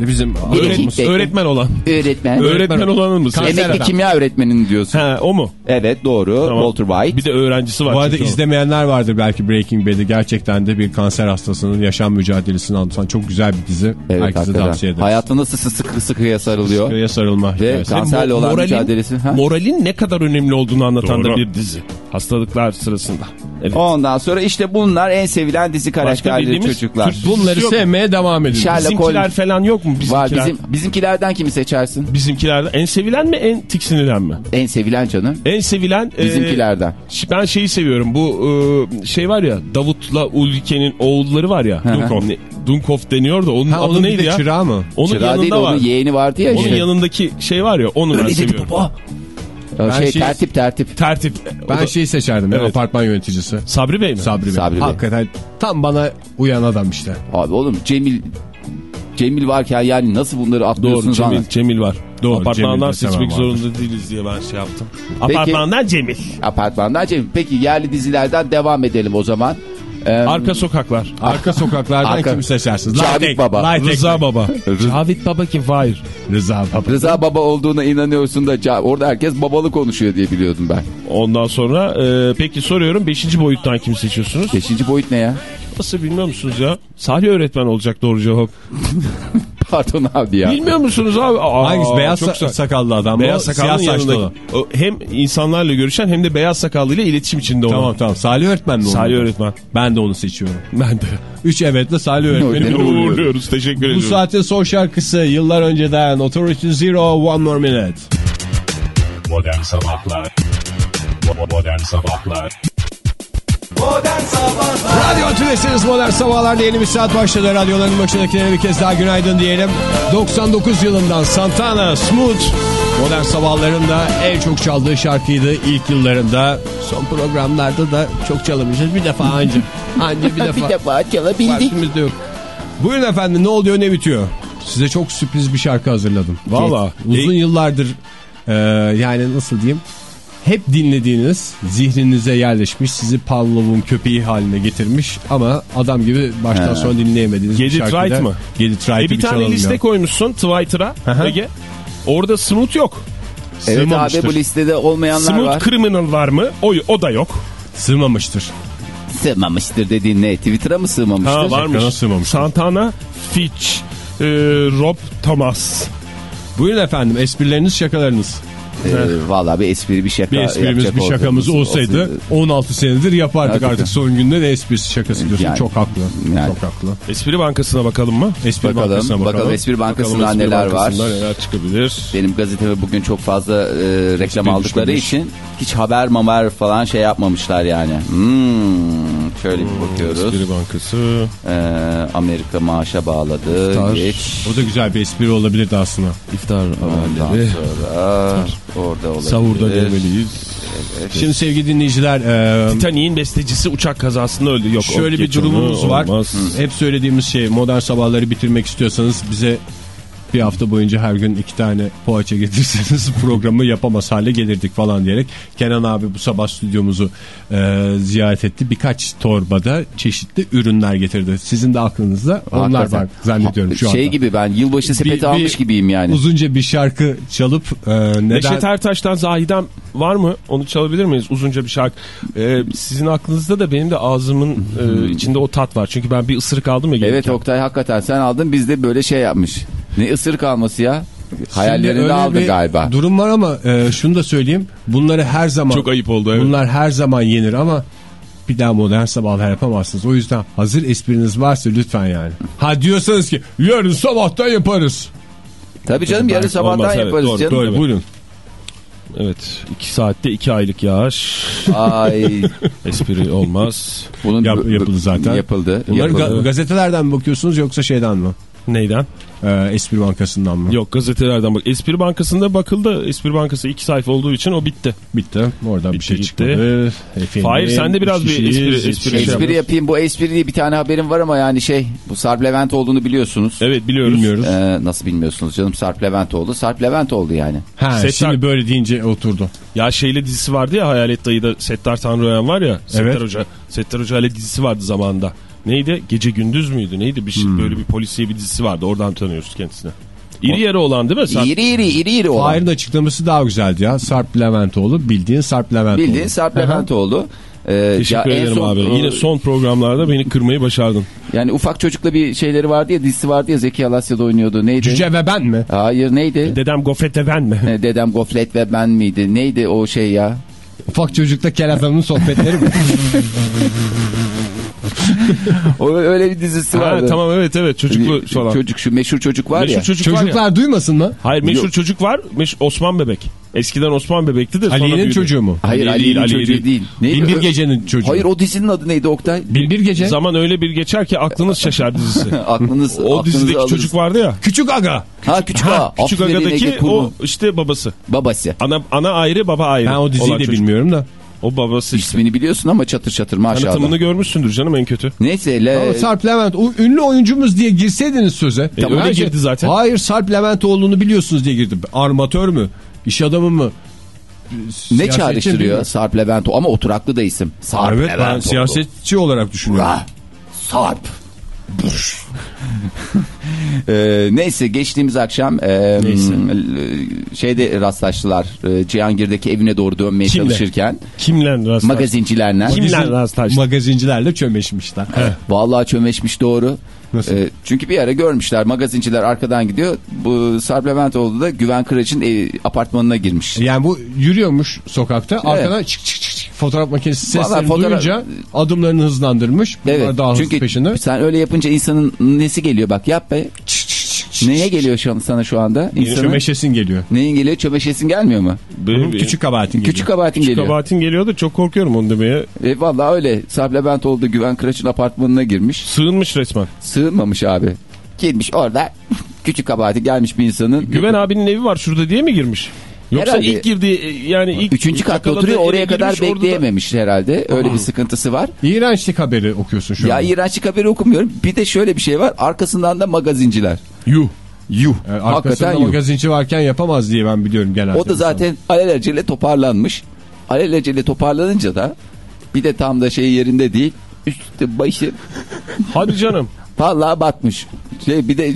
Bizim Breaking Öğretmen, öğretmen olan. öğretmen. Öğretmen olanın mı? Kanser Emekli kimya öğretmenin diyorsun. He o mu? Evet doğru. Tamam. Walter White. Bir de öğrencisi var. Bu arada izlemeyenler vardır belki Breaking Bad'i. Gerçekten de bir kanser hastasının yaşam mücadelesini anlatan çok güzel bir dizi. Evet, Herkese hakikaten. tavsiye ederim. Hayatı nasıl sıkı sıkıya sarılıyor. Sıkıya sarılma Ve hikayesi. kanserle olan Moralin- mücadelesi. Ha? Moralin ne kadar önemli olduğunu anlatan Doğru. da bir dizi. Hastalıklar sırasında. Evet. Ondan sonra işte bunlar en sevilen dizi karakterleri çocuklar. Bunları Yok. sevmeye devam edin. Sherlock Bizimkiler Holmes falan yok mu? Bizimkiler. var. Bizim, bizimkilerden kimi seçersin? Bizimkilerden en sevilen mi en tiksinilen mi? En sevilen canım. En sevilen e, Bizimkilerden. ş- ben şeyi seviyorum. Bu e, şey var ya Davut'la Ulrike'nin oğulları var ya. Dunkov. Dunkov deniyor da onun Ha, adı onun bir neydi de ya? çırağı mı? Onun Çırağı yanında değil var. onun yeğeni vardı ya. Onun işte. yanındaki şey var ya onu ben Öyle seviyorum. baba. Ben şey, şey- tertip tertip. Tertip. Ben da- şeyi seçerdim. ya, Evet. Apartman yöneticisi. Sabri Bey mi? Sabri Bey. Sabri Bey. Hakikaten tam bana uyan adam işte. Abi oğlum Cemil Cemil varken yani nasıl bunları Doğru atlıyorsunuz Cemil, anlat. Cemil var. Doğru, Apartmandan Cemil de seçmek zorunda değiliz diye ben şey yaptım. Apartmandan Cemil. Apartmandan Cemil. Peki yerli dizilerden devam edelim o zaman. Arka sokaklar. Arka sokaklardan Arka- kimi seçersiniz? Cavit Baba. Light Rıza. Baba. Cavit Baba kim? Hayır. Rıza Baba. Rıza Baba olduğuna inanıyorsun da ca- orada herkes babalı konuşuyor diye biliyordum ben. Ondan sonra e, peki soruyorum 5. boyuttan kim seçiyorsunuz? Beşinci boyut ne ya? Nasıl bilmiyor musunuz ya? Salih öğretmen olacak doğru cevap. Pardon abi ya. Bilmiyor musunuz abi? Aa, Hangisi? Beyaz çok sa- sakallı adam? Beyaz saçlı yanındaki. olan. O hem insanlarla görüşen hem de beyaz sakallıyla iletişim içinde olan. Tamam tamam. Salih öğretmen mi? Salih öğretmen. Ben de onu seçiyorum. Ben de. Üç evetle Salih öğretmeni Öyle mi? uğurluyorum. Uğurluyoruz. Teşekkür Bu ediyorum. saatin son şarkısı yıllar önceden Authority Zero One More Minute. Modern Sabahlar Modern Sabahlar Modern Sabahlar Radyo Tülesi'niz Modern Sabahlar'da yeni bir saat başladı. Radyoların başındakilere bir kez daha günaydın diyelim. 99 yılından Santana Smooth Modern Sabahların da en çok çaldığı şarkıydı ilk yıllarında. Son programlarda da çok çalamayacağız. Bir defa anca. Anca bir defa. Bir defa çalabildik. Vaktimiz yok. Buyurun efendim ne oluyor ne bitiyor? Size çok sürpriz bir şarkı hazırladım. Valla. Uzun yıllardır e, yani nasıl diyeyim hep dinlediğiniz zihninize yerleşmiş sizi Pavlov'un köpeği haline getirmiş ama adam gibi baştan sona dinleyemediğiniz Get bir şarkıda. Right mı? Get It E Right'ı bir tane liste ya. koymuşsun Twitter'a. Ege. Orada Smooth yok. Evet abi bu listede olmayanlar Smooth var. Criminal var mı? O, o da yok. Sığmamıştır. Sığmamıştır dediğin ne? Twitter'a mı sığmamıştır? Ha varmış. Santana, Fitch, e, Rob Thomas. Buyurun efendim esprileriniz şakalarınız. E, valla bir espri bir şaka Bir esprimiz yapacak bir şakamız olduğumuz olsaydı 16 senedir yapardık Hakikaten. artık son günde ne esprisi şakası diyorsun. Yani. Çok haklı. Yani. Çok haklı. Espri Bankası'na bakalım mı? Espri Bakalım, bankasına bakalım. bakalım Espri Bankası'ndan Bakalım Espri neler var. Neler çıkabilir. Benim gazeteme bugün çok fazla e, reklam Espri aldıkları düşmüş. için hiç haber mamer falan şey yapmamışlar yani. Hmm, şöyle bir bakıyoruz. Espri Bankası. Ee, Amerika maaşa bağladı. İftar. Geç. O da güzel bir espri olabilirdi aslında. İftar Ondan haberleri. sonra orada olabilir. Savurda demeliyiz. Şimdi sevgili dinleyiciler e, Titanic'in bestecisi uçak kazasında öldü. Yok, şöyle bir durumumuz var. olmaz. Hep söylediğimiz şey modern sabahları bitirmek istiyorsanız bize bir hafta boyunca her gün iki tane poğaça getirseniz programı yapamaz hale gelirdik falan diyerek Kenan abi bu sabah stüdyomuzu e, ziyaret etti. Birkaç torbada çeşitli ürünler getirdi. Sizin de aklınızda onlar Hakikaten. var zannediyorum şu şey anda. gibi ben yılbaşı sepeti Bir- bir almış gibiyim yani. Uzunca bir şarkı çalıp e, neden... Neşet Ertaş'tan Zahidem var mı? Onu çalabilir miyiz? Uzunca bir şarkı. Ee, sizin aklınızda da benim de ağzımın e, içinde o tat var. Çünkü ben bir ısırık aldım ya. Evet gelirken. Oktay hakikaten sen aldın biz de böyle şey yapmış. Ne ısırık alması ya? Öyle aldı galiba. Durum var ama e, şunu da söyleyeyim. Bunları her zaman Çok ayıp oldu evet. Bunlar her zaman yenir ama bir daha modern sabahlar yapamazsınız. O yüzden hazır espriniz varsa lütfen yani. Ha diyorsanız ki yarın sabahtan yaparız. Tabii canım yarın sabahtan olmaz, evet, yaparız doğru, canım. Evet. buyurun. Evet. 2 saatte 2 aylık yağış. Ay Espri olmaz. bunun Yap- yapıldı zaten. Yapıldı. Bunları yapıldı. ga- gazetelerden mi bakıyorsunuz yoksa şeyden mi? Neyden? Ee, Espri Bankası'ndan mı? Yok gazetelerden bak. Espri Bankası'nda bakıldı. Espri Bankası 2 sayfa olduğu için o bitti. Bitti. Oradan bir Bitti, şey gitti. çıkmadı. Efendim, Fahir, sen de biraz bir espri- espri şey Espri yapalım. yapayım bu espri diye bir tane haberim var ama yani şey bu Sarp Levent olduğunu biliyorsunuz. Evet biliyoruz. Bilmiyoruz. Ee, nasıl bilmiyorsunuz canım Sarp Leventoğlu. Sarp Leventoğlu yani. Ha, Settar- şimdi böyle deyince oturdu. Ya şeyle dizisi vardı ya Hayalet Dayı'da Settar Tanrıören var ya. Settar Evet. Hoca. Settar Hoca ile dizisi vardı zamanında. Neydi? Gece gündüz müydü? Neydi? Bir şey, Hmm. böyle bir polisiye bir dizisi vardı. Oradan tanıyoruz kendisini. İri yarı olan değil mi? Sen... İri iri iri iri olan. Fahir'in açıklaması daha güzeldi ya. Sarp Leventoğlu bildiğin Sarp Leventoğlu. Bildiğin Sarp Leventoğlu. Ee, Teşekkür ya ederim son, abi. Yine son programlarda beni kırmayı başardın. Yani ufak çocukla bir şeyleri vardı ya dizisi vardı ya Zeki Alasya'da oynuyordu. Neydi? Cüce ve ben mi? Hayır neydi? Dedem gofrete ben mi? Dedem Goflet ve ben miydi? Neydi o şey ya? Ufak çocukta kel adamın sohbetleri mi? O öyle bir dizisi ha, vardı. tamam evet evet çocuklu falan. Çocuk şu meşhur çocuk var Meşhur ya. çocuk var ya. Çocuklar duymasın mı? Hayır meşhur Yok. çocuk var. Meşhur, Osman Bebek. Eskiden Osman Bebek'ti de Ali'nin çocuğu mu? Hayır Ali Ali'nin değil, Ali çocuğu değil. değil. Neydi? Bin bir Ö- gecenin çocuğu. Hayır o dizinin adı neydi Oktay? Bin bir gece. Zaman öyle bir geçer ki aklınız şaşar dizisi. Aklınız o dizideki alırız. çocuk vardı ya. Küçük aga. Ha küçük Ha, ağa. küçük agadaki o işte babası. Babası. Ana ana ayrı baba ayrı. Ben o diziyi de bilmiyorum da. O babası işte. İsmini biliyorsun ama çatır çatır maşallah. Tanıtımını görmüşsündür canım en kötü. Neyse le... Ama Sarp Levent o ünlü oyuncumuz diye girseydiniz söze. E, öyle Bence- girdi zaten. Hayır Sarp Leventoğlu'nu biliyorsunuz diye girdim. Armatör mü? İş adamı mı? ne çağrıştırıyor? Sarp Levento ama oturaklı da isim. Sarp Evet ben Leventoğlu. siyasetçi olarak düşünüyorum. Sarp. Ee, neyse geçtiğimiz akşam e, m, şeyde rastlaştılar. E, Cihangir'deki evine doğru dönmeye Kimle? çalışırken Kimle rastlar? magazincilerle. Kimle rastlaştı? Magazincilerle çömeşmişler. Vallahi çömeşmiş doğru. Nasıl? E, çünkü bir ara görmüşler magazinciler arkadan gidiyor. Bu Sarp Leventoğlu da Güven Kıraç'ın e, apartmanına girmiş. Yani bu yürüyormuş sokakta. Arkadan çık çık çık fotoğraf makinesi seslerini fotoğraf- duyunca adımlarını hızlandırmış. Bunlar Evet. daha hızlı Çünkü peşinde. sen öyle yapınca insanın nesi geliyor bak yap be. Neye geliyor şu an sana şu anda? İnsanın Çömeşesin geliyor. neyin geliyor? Çömeşesin gelmiyor mu? Benim Küçük kabahatin geliyor. Küçük kabahatin Küçük geliyor. kabahatin geliyor da çok korkuyorum onu demeye. E, vallahi öyle. Sarp Leventoğlu da Güven Kıraç'ın apartmanına girmiş. Sığınmış resmen. Sığınmamış abi. Girmiş orada küçük kabahati gelmiş bir insanın. Güven abinin evi var şurada diye mi girmiş? Yoksa Herhalde. ilk girdiği e, yani ilk Üçüncü katta oturuyor oraya kadar orada da- bekleyememiş herhalde. Öyle bir sıkıntısı var. İğrençlik haberi okuyorsun şu Ya an. iğrençlik haberi okumuyorum. Bir de şöyle bir şey var. Arkasından da magazinciler. Yuh. Yuh. Yani Hakikaten arkasında yuh. magazinci varken yapamaz diye ben biliyorum genelde. O da zaten alelacele toparlanmış. Alelacele toparlanınca da bir de tam da şey yerinde değil. Üstte başı Hadi canım. vallahi batmış. Şey bir de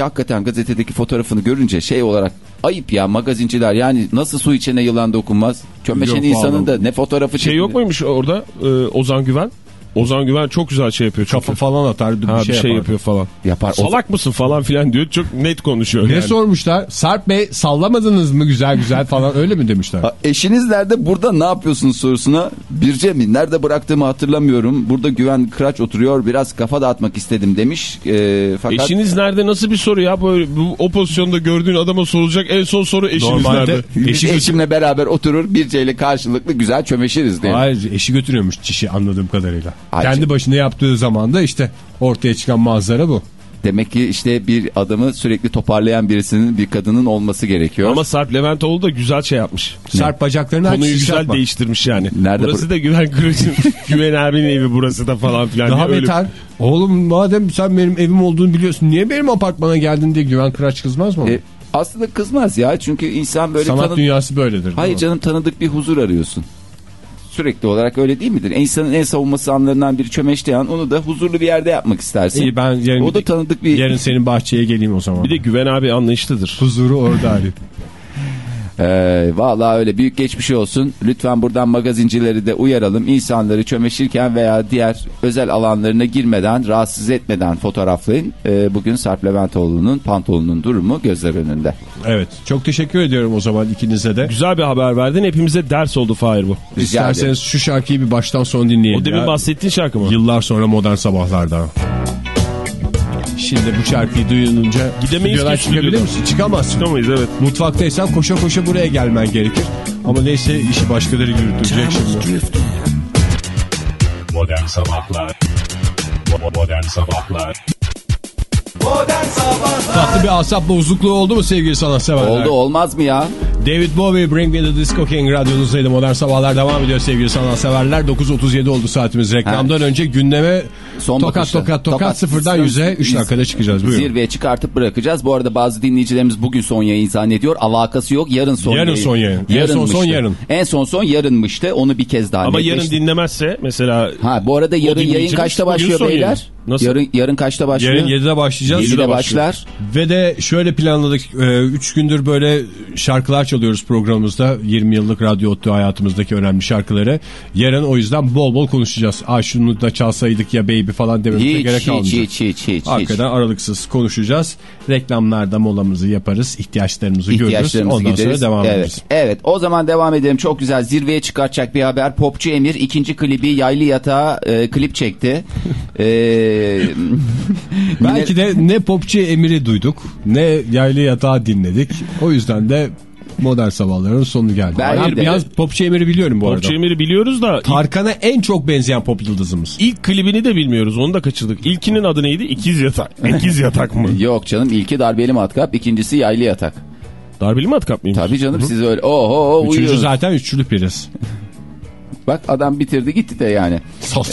hakikaten gazetedeki fotoğrafını görünce şey olarak ayıp ya magazinciler yani nasıl su içene yılan dokunmaz. Çömeşen Yok, insanın da ne fotoğrafı Şey yok muymuş orada e, Ozan Güven? Ozan Güven çok güzel şey yapıyor. Çünkü. Kafa falan atar bir ha, şey, bir şey yapar. yapıyor falan. Yapar. O- Salak mısın falan filan diyor. Çok net konuşuyor Ne yani. sormuşlar? Sarp Bey sallamadınız mı güzel güzel falan öyle mi demişler? Ha, Eşiniz nerede? Burada ne yapıyorsunuz sorusuna Birce mi? Nerede bıraktığımı hatırlamıyorum. Burada Güven Kıraç oturuyor. Biraz kafa dağıtmak istedim demiş. Ee, fakat Eşiniz nerede? Nasıl bir soru ya? Böyle bu, o pozisyonda gördüğün adama sorulacak en son soru eşiniz Normalde nerede? Eşi, eşimle beraber oturur Birce ile karşılıklı güzel çömeşiriz diye. Hayır, eşi götürüyormuş çişi anladığım kadarıyla. Ay, Kendi başına yaptığı zaman da işte ortaya çıkan manzara bu. Demek ki işte bir adamı sürekli toparlayan birisinin bir kadının olması gerekiyor. Ama Sarp Leventoğlu da güzel şey yapmış. Sarp bacaklarını Konuyu güzel yapma. değiştirmiş yani. Nerede burası bu- da Güven Kılıç'ın Güven abinin evi burası da falan filan. Daha beter. Oğlum madem sen benim evim olduğunu biliyorsun niye benim apartmana geldin diye güven kıraç kızmaz mı? E, aslında kızmaz ya çünkü insan böyle Sanat tanı- dünyası böyledir. Hayır canım tanıdık bir huzur arıyorsun. Sürekli olarak öyle değil midir? İnsanın en savunması anlarından biri çömeştiği an onu da huzurlu bir yerde yapmak istersin. İyi ben yarın, o da tanıdık bir... yarın senin bahçeye geleyim o zaman. Bir de Güven abi anlayışlıdır. Huzuru orada arayayım. Ee, vallahi öyle büyük geçmiş olsun. Lütfen buradan magazincileri de uyaralım. İnsanları çömeşirken veya diğer özel alanlarına girmeden, rahatsız etmeden fotoğraflayın. Ee, bugün Sarp Leventoğlu'nun pantolonunun durumu gözler önünde. Evet çok teşekkür ediyorum o zaman ikinize de. Güzel bir haber verdin. Hepimize ders oldu Fahir bu. Rica İsterseniz ederim. şu şarkıyı bir baştan sona dinleyelim. O demin ya. bahsettiğin şarkı mı? Yıllar sonra modern sabahlarda. Şimdi bu şarkıyı duyunca Gidemeyiz stüdyodan ki çıkabilir misin? Çıkamazsın. Çıkamayız evet. Mutfaktaysan koşa koşa buraya gelmen gerekir. Ama neyse işi başkaları yürütecek şimdi. Modern Sabahlar Modern Sabahlar Tatlı bir asap bozukluğu oldu mu sevgili sanatseverler? Oldu olmaz mı ya? David Bowie Bring Me The Disco King radyonuzdaydı. Modern Sabahlar devam ediyor sevgili sanatseverler. 9.37 oldu saatimiz. Reklamdan önce gündeme Son tokat tokat tokat, Tokat. sıfırdan yüze 3 Biz- dakikada çıkacağız. Buyurun. Zirveye çıkartıp bırakacağız. Bu arada bazı dinleyicilerimiz bugün son yayın zannediyor. Alakası yok. Yarın son Yarın yayın. son yayın. En son son yarın. En son son yarınmıştı. Onu bir kez daha Ama yarın dinlemezse mesela Ha bu arada yarın yayın kaçta başlıyor son yayın. Nasıl? Yarın yarın kaçta başlıyor? Yarın 7'de başlayacağız. 7'de 7'de başlar. Ve de şöyle planladık. 3 gündür böyle şarkılar çalıyoruz programımızda. 20 yıllık radyo ottu hayatımızdaki önemli şarkıları. Yarın o yüzden bol bol konuşacağız. Aa şunu da çalsaydık ya baby falan dememize Hiç gerek hiç, kalmayacak. hiç hiç hiç hiç. Hakikaten aralıksız konuşacağız. Reklamlarda molamızı yaparız. ihtiyaçlarımızı görürüz. İhtiyaçlarımızı Ondan gideriz. sonra devam evet. ederiz. Evet o zaman devam edelim. Çok güzel zirveye çıkartacak bir haber. Popçu Emir ikinci klibi yaylı yatağa e, klip çekti. e, Belki de ne popçu Emir'i duyduk ne yaylı yatağı dinledik. O yüzden de modern sabahların sonu geldi. Ben Hayır de- biraz popçu Emir'i biliyorum bu Popçu arada. Emir'i biliyoruz da ilk, Tarkan'a en çok benzeyen pop yıldızımız. ilk klibini de bilmiyoruz. Onu da kaçırdık. İlkinin adı neydi? İkiz yatak. İkiz yatak mı? yok canım ilki darbeli matkap ikincisi yaylı yatak. Darbeli matkap mıymış? Tabii canım siz öyle oho Üçüncü uyuyoruz. zaten üçlü priz. Bak adam bitirdi gitti de yani.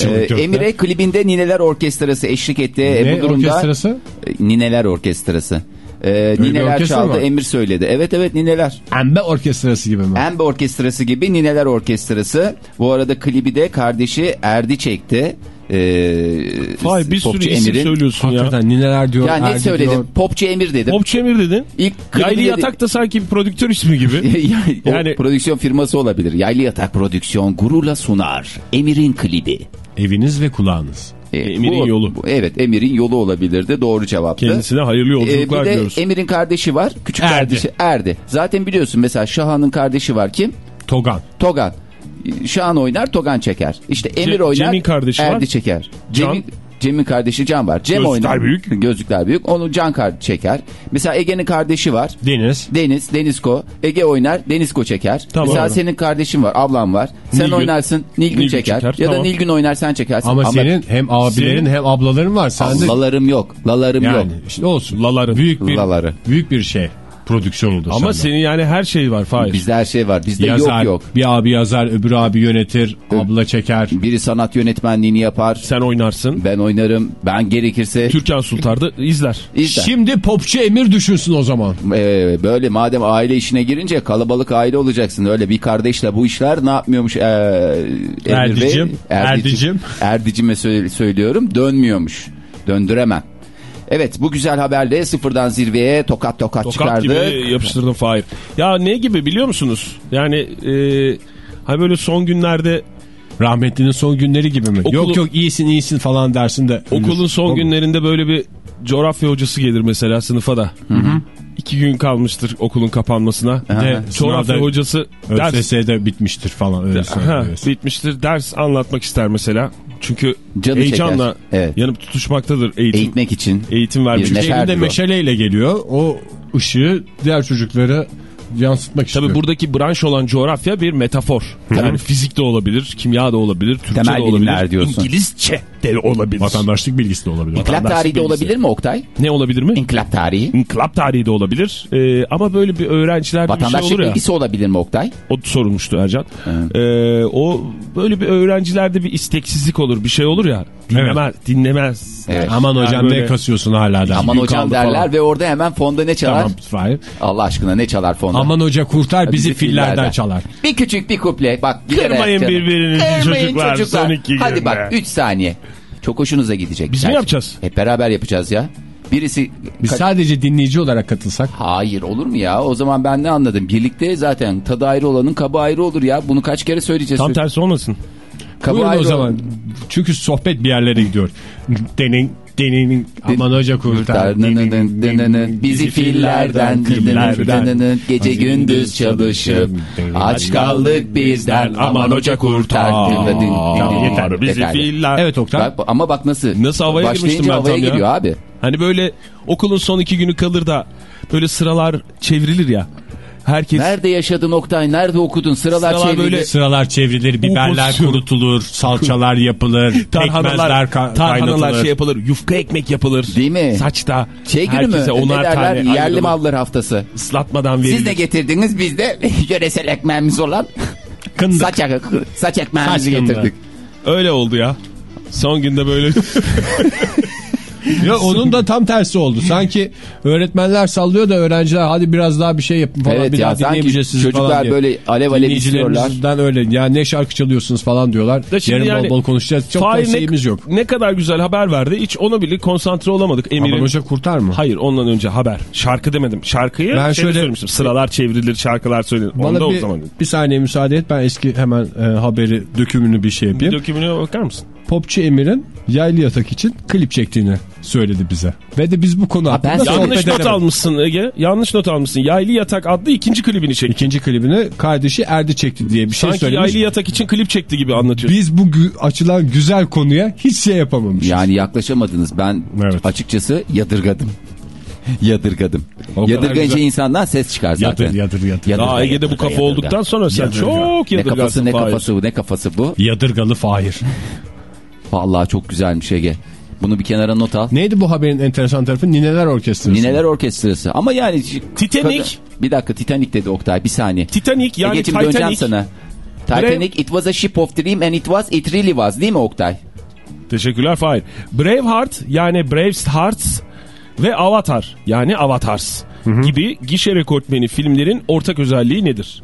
Ee. Emir'e klibinde Nineler Orkestrası eşlik etti. Ne bu durumda orkestrası? E, Nineler Orkestrası. Ee, nineler çaldı, mı? Emir söyledi. Evet evet Nineler. Embe orkestrası gibi mi? Embe Orkestrası gibi Nineler Orkestrası. Bu arada klibi de kardeşi Erdi çekti. Ee, Vay bir sürü Popçu isim Emir'in. söylüyorsun ya. Hakikaten nineler diyor. Ya ne Erdi söyledim? diyor. Popçu Emir dedim. Popçu Emir dedin. İlk Yaylı klibi yatak da sanki bir prodüktör ismi gibi. yani, Yani- prodüksiyon firması olabilir. Yaylı Yatak Prodüksiyon gururla sunar. Emir'in klibi. Eviniz ve kulağınız. Ee, Emir'in bu- yolu. bu- evet Emir'in yolu olabilirdi. Doğru cevaptı. Kendisine hayırlı Ee, yolculuklar bir de diliyoruz. Emir'in kardeşi var. Küçük Erdi. kardeşi Erdi. Zaten biliyorsun mesela Şahan'ın kardeşi var kim? Togan. Togan. Şahan oynar Togan çeker. İşte Emir Ce- oynar Cem'in kardeşi Erdi var. çeker. Cem'in, Cem'in kardeşi Can var. Cem Gözlükler oynar. büyük. Gözlükler büyük. Onu Can kar çeker. Mesela Ege'nin kardeşi var. Deniz. Deniz, Denizko. Ege oynar, Denizko çeker. Tamam. Mesela senin kardeşin var, ablan var. Sen Nilgün. oynarsın, Nilgün, Nilgün çeker. çeker, Ya da tamam. Nilgün oynar, sen çekersin. Ama, senin hem abilerin Senin- hem ablaların var. Sen de Lalarım yok, lalarım yok. yani işte olsun. Laların. Büyük bir Laları. büyük bir şey. Prodüksiyonudur. Ama sende. senin yani her şey var Fahir. Bizde her şey var. Bizde yazar, yok yok. bir abi yazar, öbür abi yönetir, abla çeker. Biri sanat yönetmenliğini yapar. Sen oynarsın. Ben oynarım. Ben gerekirse Türkan Sultar'da izler. izler. Şimdi popçu Emir düşünsün o zaman. Ee, böyle madem aile işine girince kalabalık aile olacaksın. Öyle bir kardeşle bu işler ne yapmıyormuş? Ee, Emir Bey? Erdicim, Erdicim. Erdicim'e sö- söylüyorum dönmüyormuş. Döndüremem. Evet bu güzel haberle sıfırdan zirveye tokat tokat, Tokat çıkardı. gibi yapıştırdım Fahir. Ya ne gibi biliyor musunuz? Yani e, hani böyle son günlerde Rahmetlinin son günleri gibi mi? Okulu- Yok yok iyisin iyisin falan dersin de. Okulun son O- günlerinde böyle bir coğrafya hocası gelir mesela sınıfa da. İki gün kalmıştır okulun kapanmasına. De, Coğrafya hocası ders ÖSS'de bitmiştir falan öyle Ha, söylüyor. bitmiştir ders anlatmak ister mesela. Çünkü Canı heyecanla çeker. Evet. yanıp tutuşmaktadır eğitim. Eğitmek için. Eğitim. Bir nefer- Elinde meşaleyle geliyor. O ışığı diğer çocuklara yansıtmak istiyor. Tabii buradaki branş olan coğrafya bir metafor. Yani fizik de olabilir, kimya da olabilir, Türkçe Temel de olabilir. bilimler diyorsun. İngilizce de olabilir. Vatandaşlık bilgisi de olabilir. İnkılap Vatandaşlık tarihi de bilgisi. olabilir mi Oktay? Ne olabilir mi? İnkılap tarihi. İnkılap tarihi de olabilir. Ee, ama böyle bir öğrencilerde bir şey Vatandaşlık olur ya. bilgisi olabilir mi Oktay? O sorulmuştu Ercan. Ee, o böyle bir öğrencilerde bir isteksizlik olur, bir şey olur ya. Dinlemez, dinlemez. Evet. Aman Yani hocam böyle- ne kasıyorsun hala der. Aman hocam derler falan. ve orada hemen fonda ne çalar? Tamam Fahir. Allah aşkına ne çalar fonda? Aman hoca kurtar bizi, Bizi fillerden, fillerden. çalar. Bir küçük bir kuple. Bak Kırmayın canım. birbirinizi Kırmayın çocuklar, son iki Hadi bak 3 saniye. Çok hoşunuza gidecek. Biz mi yapacağız? Hep beraber yapacağız ya. Birisi... Biz sadece dinleyici olarak katılsak. Hayır olur mu ya? O zaman ben ne anladım? Birlikte zaten tadı ayrı olanın kabı ayrı olur ya. Bunu kaç kere söyleyeceğiz? Tam tersi olmasın. kabı Buyurun ayrı o zaman. olan- Çünkü sohbet bir yerlere gidiyor. Denin, denin, aman hoca kurtar. Bizi fillerden, nınının, gece gündüz çalışıp aç kaldık bizden aman hoca kurtar. Yeter. Bizi filler. Evet Oktay. Ama bak nasıl? Nasıl havaya girmiştim ben tam ya. giriyor abi. Hani böyle okulun son iki günü kalır da böyle sıralar çevrilir ya. Herkes Nerede yaşadın Oktay? Nerede okudun? Sıralar, Sıralar çevrildi. böyle- Sıralar çevrilir, biberler pozisyon. kurutulur, salçalar yapılır, tarhanalar, ka- tarhanalar şey yapılır. Yufka ekmek yapılır. Değil mi? Saçta. Şey günü mü? Herkese Ne onar derler? tane Yerli mallar haftası. Islatmadan verilir. Siz de getirdiniz biz de yöresel ekmeğimiz olan Kındık. saç, saç ekmeğimizi Saç getirdik. Öyle oldu ya. Son günde böyle. Ya onun da tam tersi oldu. Sanki öğretmenler sallıyor da öğrenciler hadi biraz daha bir şey yapın falan. Evet bir ya, daha sanki sizi falan çocuklar diye. böyle alev alev istiyorlar. Öyle. Ya ne şarkı çalıyorsunuz falan diyorlar. Da Yarın yani- bol bol konuşacağız. Çok da şeyimiz yok. ne kadar güzel haber verdi. Hiç ona bile konsantre olamadık. Emir'in... Aman hoca kurtar mı? Hayır ondan önce haber. Şarkı demedim. Şarkıyı Ben şöyle- söylemiştim. Sıralar çevrilir, şarkılar söylenir. Bana Onda o bir, zaman. bir saniye müsaade et. Ben eski hemen e, haberi dökümünü bir şey Bir yapayım. dökümüne bakar mısın? Popçu Emir'in yaylı yatak için klip çektiğini söyledi bize. Ve de biz bu konu hakkında ben Yanlış not almışsın Ege. Yanlış not almışsın. Yaylı Yatak adlı ikinci klibini çekti. İkinci klibini kardeşi Erdi çekti diye bir şey Sanki söylemiş. Yaylı Yatak için klip çekti gibi anlatıyor. Biz bu gü- açılan güzel konuya hiç şey yapamamışız. Yani yaklaşamadınız. Ben Evet. açıkçası yadırgadım. yadırgadım. O Yadırgayınca güzel. insandan ses çıkar zaten. Yadır yadır yadır. Yadırga, Daha Ege'de bu kafa yadırga. olduktan sonra sen Yadırga. çok Ne yadırgansın. kafası ne kafası bu ne kafası bu. Yadırgalı Fahir. Vallahi çok güzelmiş Ege. Bunu bir kenara not al. Neydi bu haberin enteresan tarafı? Nineler Orkestrası. Nineler Orkestrası. Ama yani... Titanic. Bir dakika Titanic dedi Oktay bir saniye. Titanic yani Ege'cim döneceğim Titanic. sana. Titanic it was a ship of dream and it was it really was değil mi Oktay? Teşekkürler Fahir. Braveheart yani Bravehearts ve Avatar yani Avatars gibi gişe rekortmeni filmlerin ortak özelliği nedir?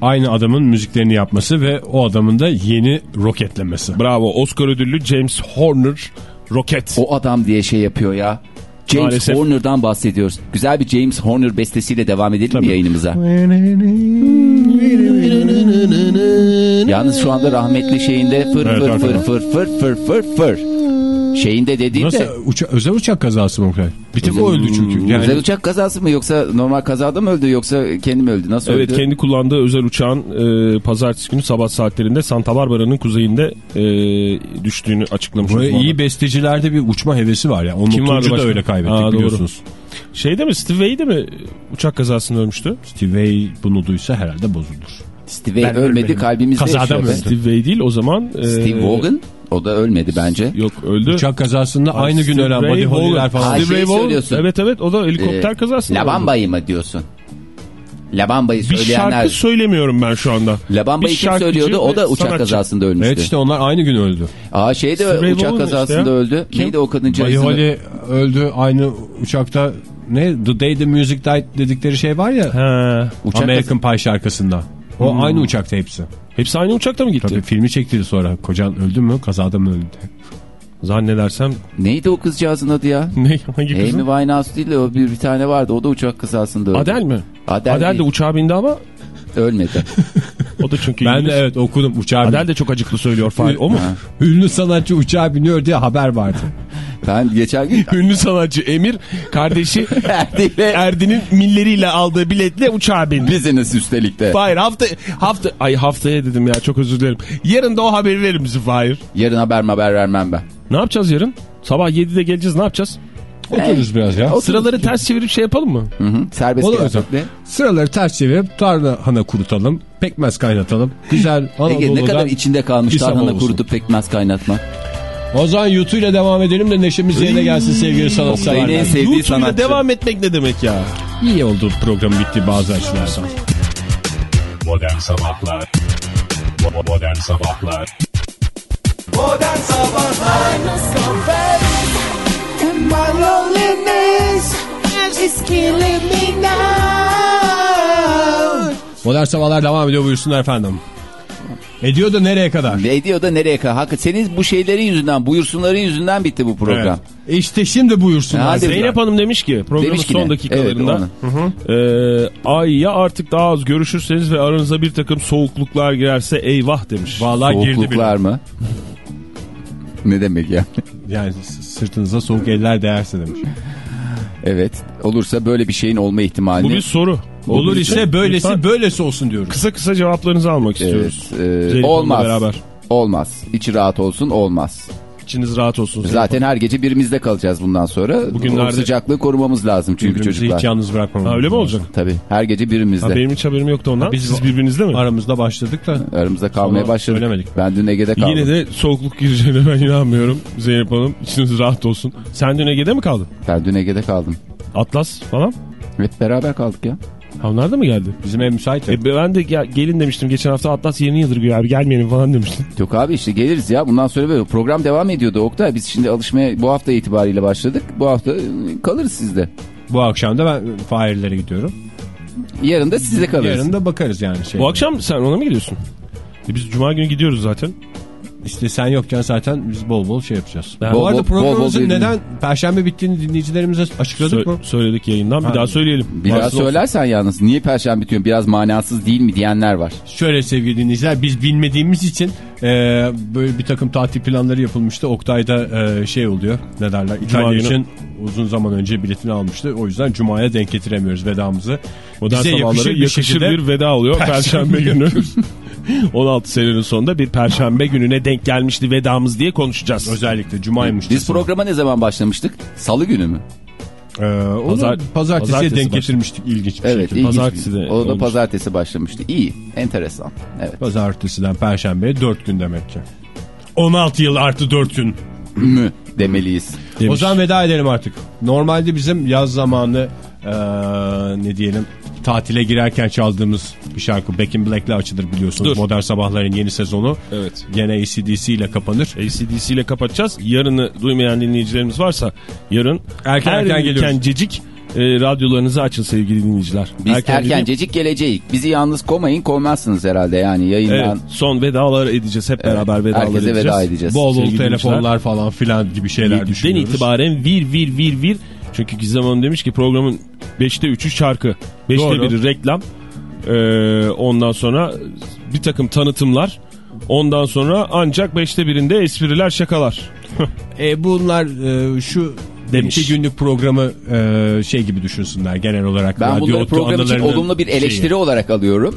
Aynı adamın müziklerini yapması ve o adamın da yeni roketlemesi. Bravo Oscar ödüllü James Horner Roket. O adam diye şey yapıyor ya. James Maalesef. Horner'dan bahsediyoruz. Güzel bir James Horner bestesiyle devam edelim Tabii. mi yayınımıza? Yalnız şu anda rahmetli şeyinde fır Evet, fır fır fır fır fır fır fır. Şeyinde dediği Nasıl? Uça- özel uçak kazası mı? Bir tek o öldü çünkü. Yani Özel uçak kazası mı yoksa normal kazada mı öldü yoksa kendi mi öldü? Nasıl Evet öldü? kendi kullandığı özel uçağın e, pazartesi günü sabah saatlerinde Santa Barbara'nın kuzeyinde e, düştüğünü açıklamış. böyle iyi bestecilerde bir uçma hevesi var ya. Onun Kim vardı da öyle kaybettik Aa, doğru. biliyorsunuz. Şeyde mi Steve Vai de mi uçak kazasında ölmüştü? Steve Vai bunu duysa herhalde bozulur. Steve Ben ölmedi kalbimizde Kazada yaşıyor? Steve Vai değil o zaman. e, Steve Vaughan o da ölmedi bence. Yok öldü. Uçak kazasında aynı gün ölen body holly'ler falan. Ay, Steve şey söylüyorsun. Evet evet o da helikopter Ee, kazasında. Labamba'yı mı diyorsun? Labamba'yı Bir söyleyenler... şarkı söylemiyorum ben şu anda. Labamba'yı Bir kim söylüyordu? O da uçak sanatçı. kazasında ölmüştü. Evet işte onlar aynı gün öldü. Aa şey de Ray uçak işte kazasında ya. öldü. Neydi o kadın Buddy Holly öldü aynı uçakta ne The Day the Music Died dedikleri şey var ya He. Uçak American Pie şarkısında. O Hmm. aynı uçakta hepsi. Hepsi aynı uçakta mı gitti? Tabii filmi çektirdi sonra. Kocan öldü mü kazada mı öldü? Zannedersem Neydi o kızcağızın adı ya? ne hangi Amy kızın? Winehouse değil de o bir, bir tane vardı. O da uçak kazasında öldü. Adel mi? Adel, Adel de uçağa bindi ama Ölmedi. O da çünkü Ben de evet okudum uçağa Adel de çok acıklı söylüyor Fahir. O mu? Ünlü sanatçı uçağa biniyor diye haber vardı. Ben geçen gün Ünlü sanatçı Emir kardeşi Erdi'nin milleriyle aldığı biletle uçağa bindi. biziniz üstelik de. Fahir hafta hafta ay haftaya dedim ya çok özür dilerim. Yarın da o haberi verir misin Fahir? Yarın haber haber vermem ben. Ne yapacağız yarın? Sabah 7'de geleceğiz ne yapacağız? Otururuz biraz ya. Sıraları ters çevirip şey yapalım mı? Hı hı. Serbest Olur kıyafetle. Sıraları ters çevirip tarhana kurutalım. Pekmez kaynatalım. Güzel Ege ne kadar içinde kalmış tarhana kurutup pekmez kaynatmak. O zaman YouTube ile devam edelim de neşemiz yerine gelsin sevgili en sanatseverler. sevdiği YouTube'la sanatçı. devam etmek ne demek ya? İyi oldu program bitti bazı açılardan. Modern Sabahlar Modern Sabahlar Modern Sabahlar And my loneliness is killing me now. Modern Sabahlar devam ediyor buyursunlar efendim. Ediyor da nereye kadar? Ne diyor da nereye kadar? Hakikaten senin bu şeylerin yüzünden, buyursunların yüzünden bitti bu program. Evet. İşte şimdi buyursunlar. Hadi. Zeynep Hanım demiş ki programın Demiş ki son ne? dakikalarında Evet, e, ay ya artık daha az görüşürseniz ve aranıza bir takım soğukluklar girerse eyvah demiş. Vallahi girdi bile. Soğukluklar mı? Ne demek ya? Yani sırtınıza soğuk eller değerse demiş. Evet. Olursa böyle bir şeyin olma ihtimali. Bu bir soru. Olur Olduğu ise için böylesi lütfen böylesi olsun diyoruz. Kısa kısa cevaplarınızı almak Evet, istiyoruz. e, olmaz. beraber. Olmaz. İçi rahat olsun olmaz. İçiniz rahat olsun. Zaten her gece birimizde kalacağız bundan sonra. Bugünlerde- O sıcaklığı korumamız lazım çünkü Birbirimizi çocuklar. hiç yalnız bırakmamamız Ha, öyle mi olacak? Tabii her gece birimizde. Ha, benim hiç haberim yoktu ondan. biz- Siz birbirinizde mi? Aramızda başladık da Aramızda kalmaya Sonra başladık. söylemedik. Ben dün Ege'de kaldım. Yine de soğukluk gireceğine ben inanmıyorum Zeynep Hanım. İçiniz rahat olsun. Sen dün Ege'de mi kaldın? Ben dün Ege'de kaldım. Atlas falan? Hep beraber kaldık ya. Ha onlar da mı geldi? bizim ev müsait. E, ben de gel- gelin demiştim. Geçen hafta Atlas yeni yadırgıyor abi gelmeyelim falan demiştim. Yok abi işte geliriz ya. Bundan sonra böyle program devam ediyordu Oktay. Biz şimdi alışmaya bu hafta itibariyle başladık. Bu hafta e, kalırız sizde. Bu akşam da ben Fahirlere gidiyorum. Yarın da sizde kalırız. Yarın da bakarız yani. Şey. Bu akşam sen ona mı gidiyorsun? E, biz cuma günü gidiyoruz zaten. İşte sen yokken zaten biz bol bol şey yapacağız. Ben- Bu Bol arada bol- bol bol programımızın verelim. neden Perşembe bittiğini dinleyicilerimize açıkladık Sö- mı? Söyledik yayından. Bir Ha. daha söyleyelim. Bir daha Varsın olsun. söylersen yalnız niye perşembe bitiyor biraz manasız değil mi diyenler var. Şöyle sevgili dinleyiciler biz bilmediğimiz için e, böyle bir takım tatil planları yapılmıştı. Oktay'da e, şey oluyor ne derler İtalya için uzun zaman önce biletini almıştı. O yüzden Cuma'ya denk getiremiyoruz vedamızı. Modern Bize yakışır bir yakışır şekilde bir veda oluyor. Perşembe günü. 16 senenin sonunda bir perşembe gününe denk gelmişti vedamız diye konuşacağız. özellikle Cuma'ymış. Biz programa ne zaman başlamıştık? Salı günü mü? Ee, onu Pazar- pazartesiye pazartesi denk baş- getirmiştik ilginç bir Evet. şekilde. ilginç Pazartesi de O da olmuş. pazartesi başlamıştı. İyi. Enteresan. Evet. Pazartesiden Perşembe'ye 4 gün demek ki. 16 yıl artı 4 gün. Mü demeliyiz. Demiş. O zaman veda edelim artık. Normalde bizim yaz zamanı eee, ne diyelim tatile girerken çaldığımız bir şarkı Back in Black'le açılır biliyorsunuz. Dur. Modern Sabahların yeni sezonu. Evet. Gene ACDC ile kapanır. ACDC ile kapatacağız. Yarını duymayan dinleyicilerimiz varsa yarın Erken erken geliyoruz. erkencecik e, radyolarınızı açın sevgili dinleyiciler. Biz Erkencecik, erkencecik geleceğiz. Bizi yalnız komayın koymazsınız herhalde yani Evet, yayından. son vedalar edeceğiz. Hep beraber vedalar Herkese edeceğiz. veda edeceğiz. Bol bol telefonlar falan filan gibi şeyler Den düşünüyoruz. itibaren vir vir vir vir. Çünkü Gizem Hanım demiş ki programın 5'te 3'ü şarkı. 5'te Doğru. 1'i reklam. Ee, ondan sonra bir takım tanıtımlar. Ondan sonra ancak 5'te 1'inde espriler şakalar. E, bunlar e, şu Demiş. iki günlük programı e, şey gibi düşünsünler genel olarak. Ben bunları program için olumlu bir eleştiri şeyi. olarak alıyorum.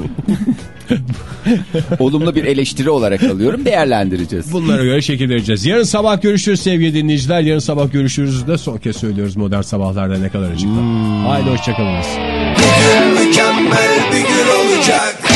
olumlu bir eleştiri olarak alıyorum. Değerlendireceğiz. Bunlara göre şekil vereceğiz. Yarın sabah görüşürüz sevgili dinleyiciler. Yarın sabah görüşürüz de son kez söylüyoruz modern sabahlarda ne kadar acıklı. Haydi hoşçakalınız. Mükemmel bir gün olacak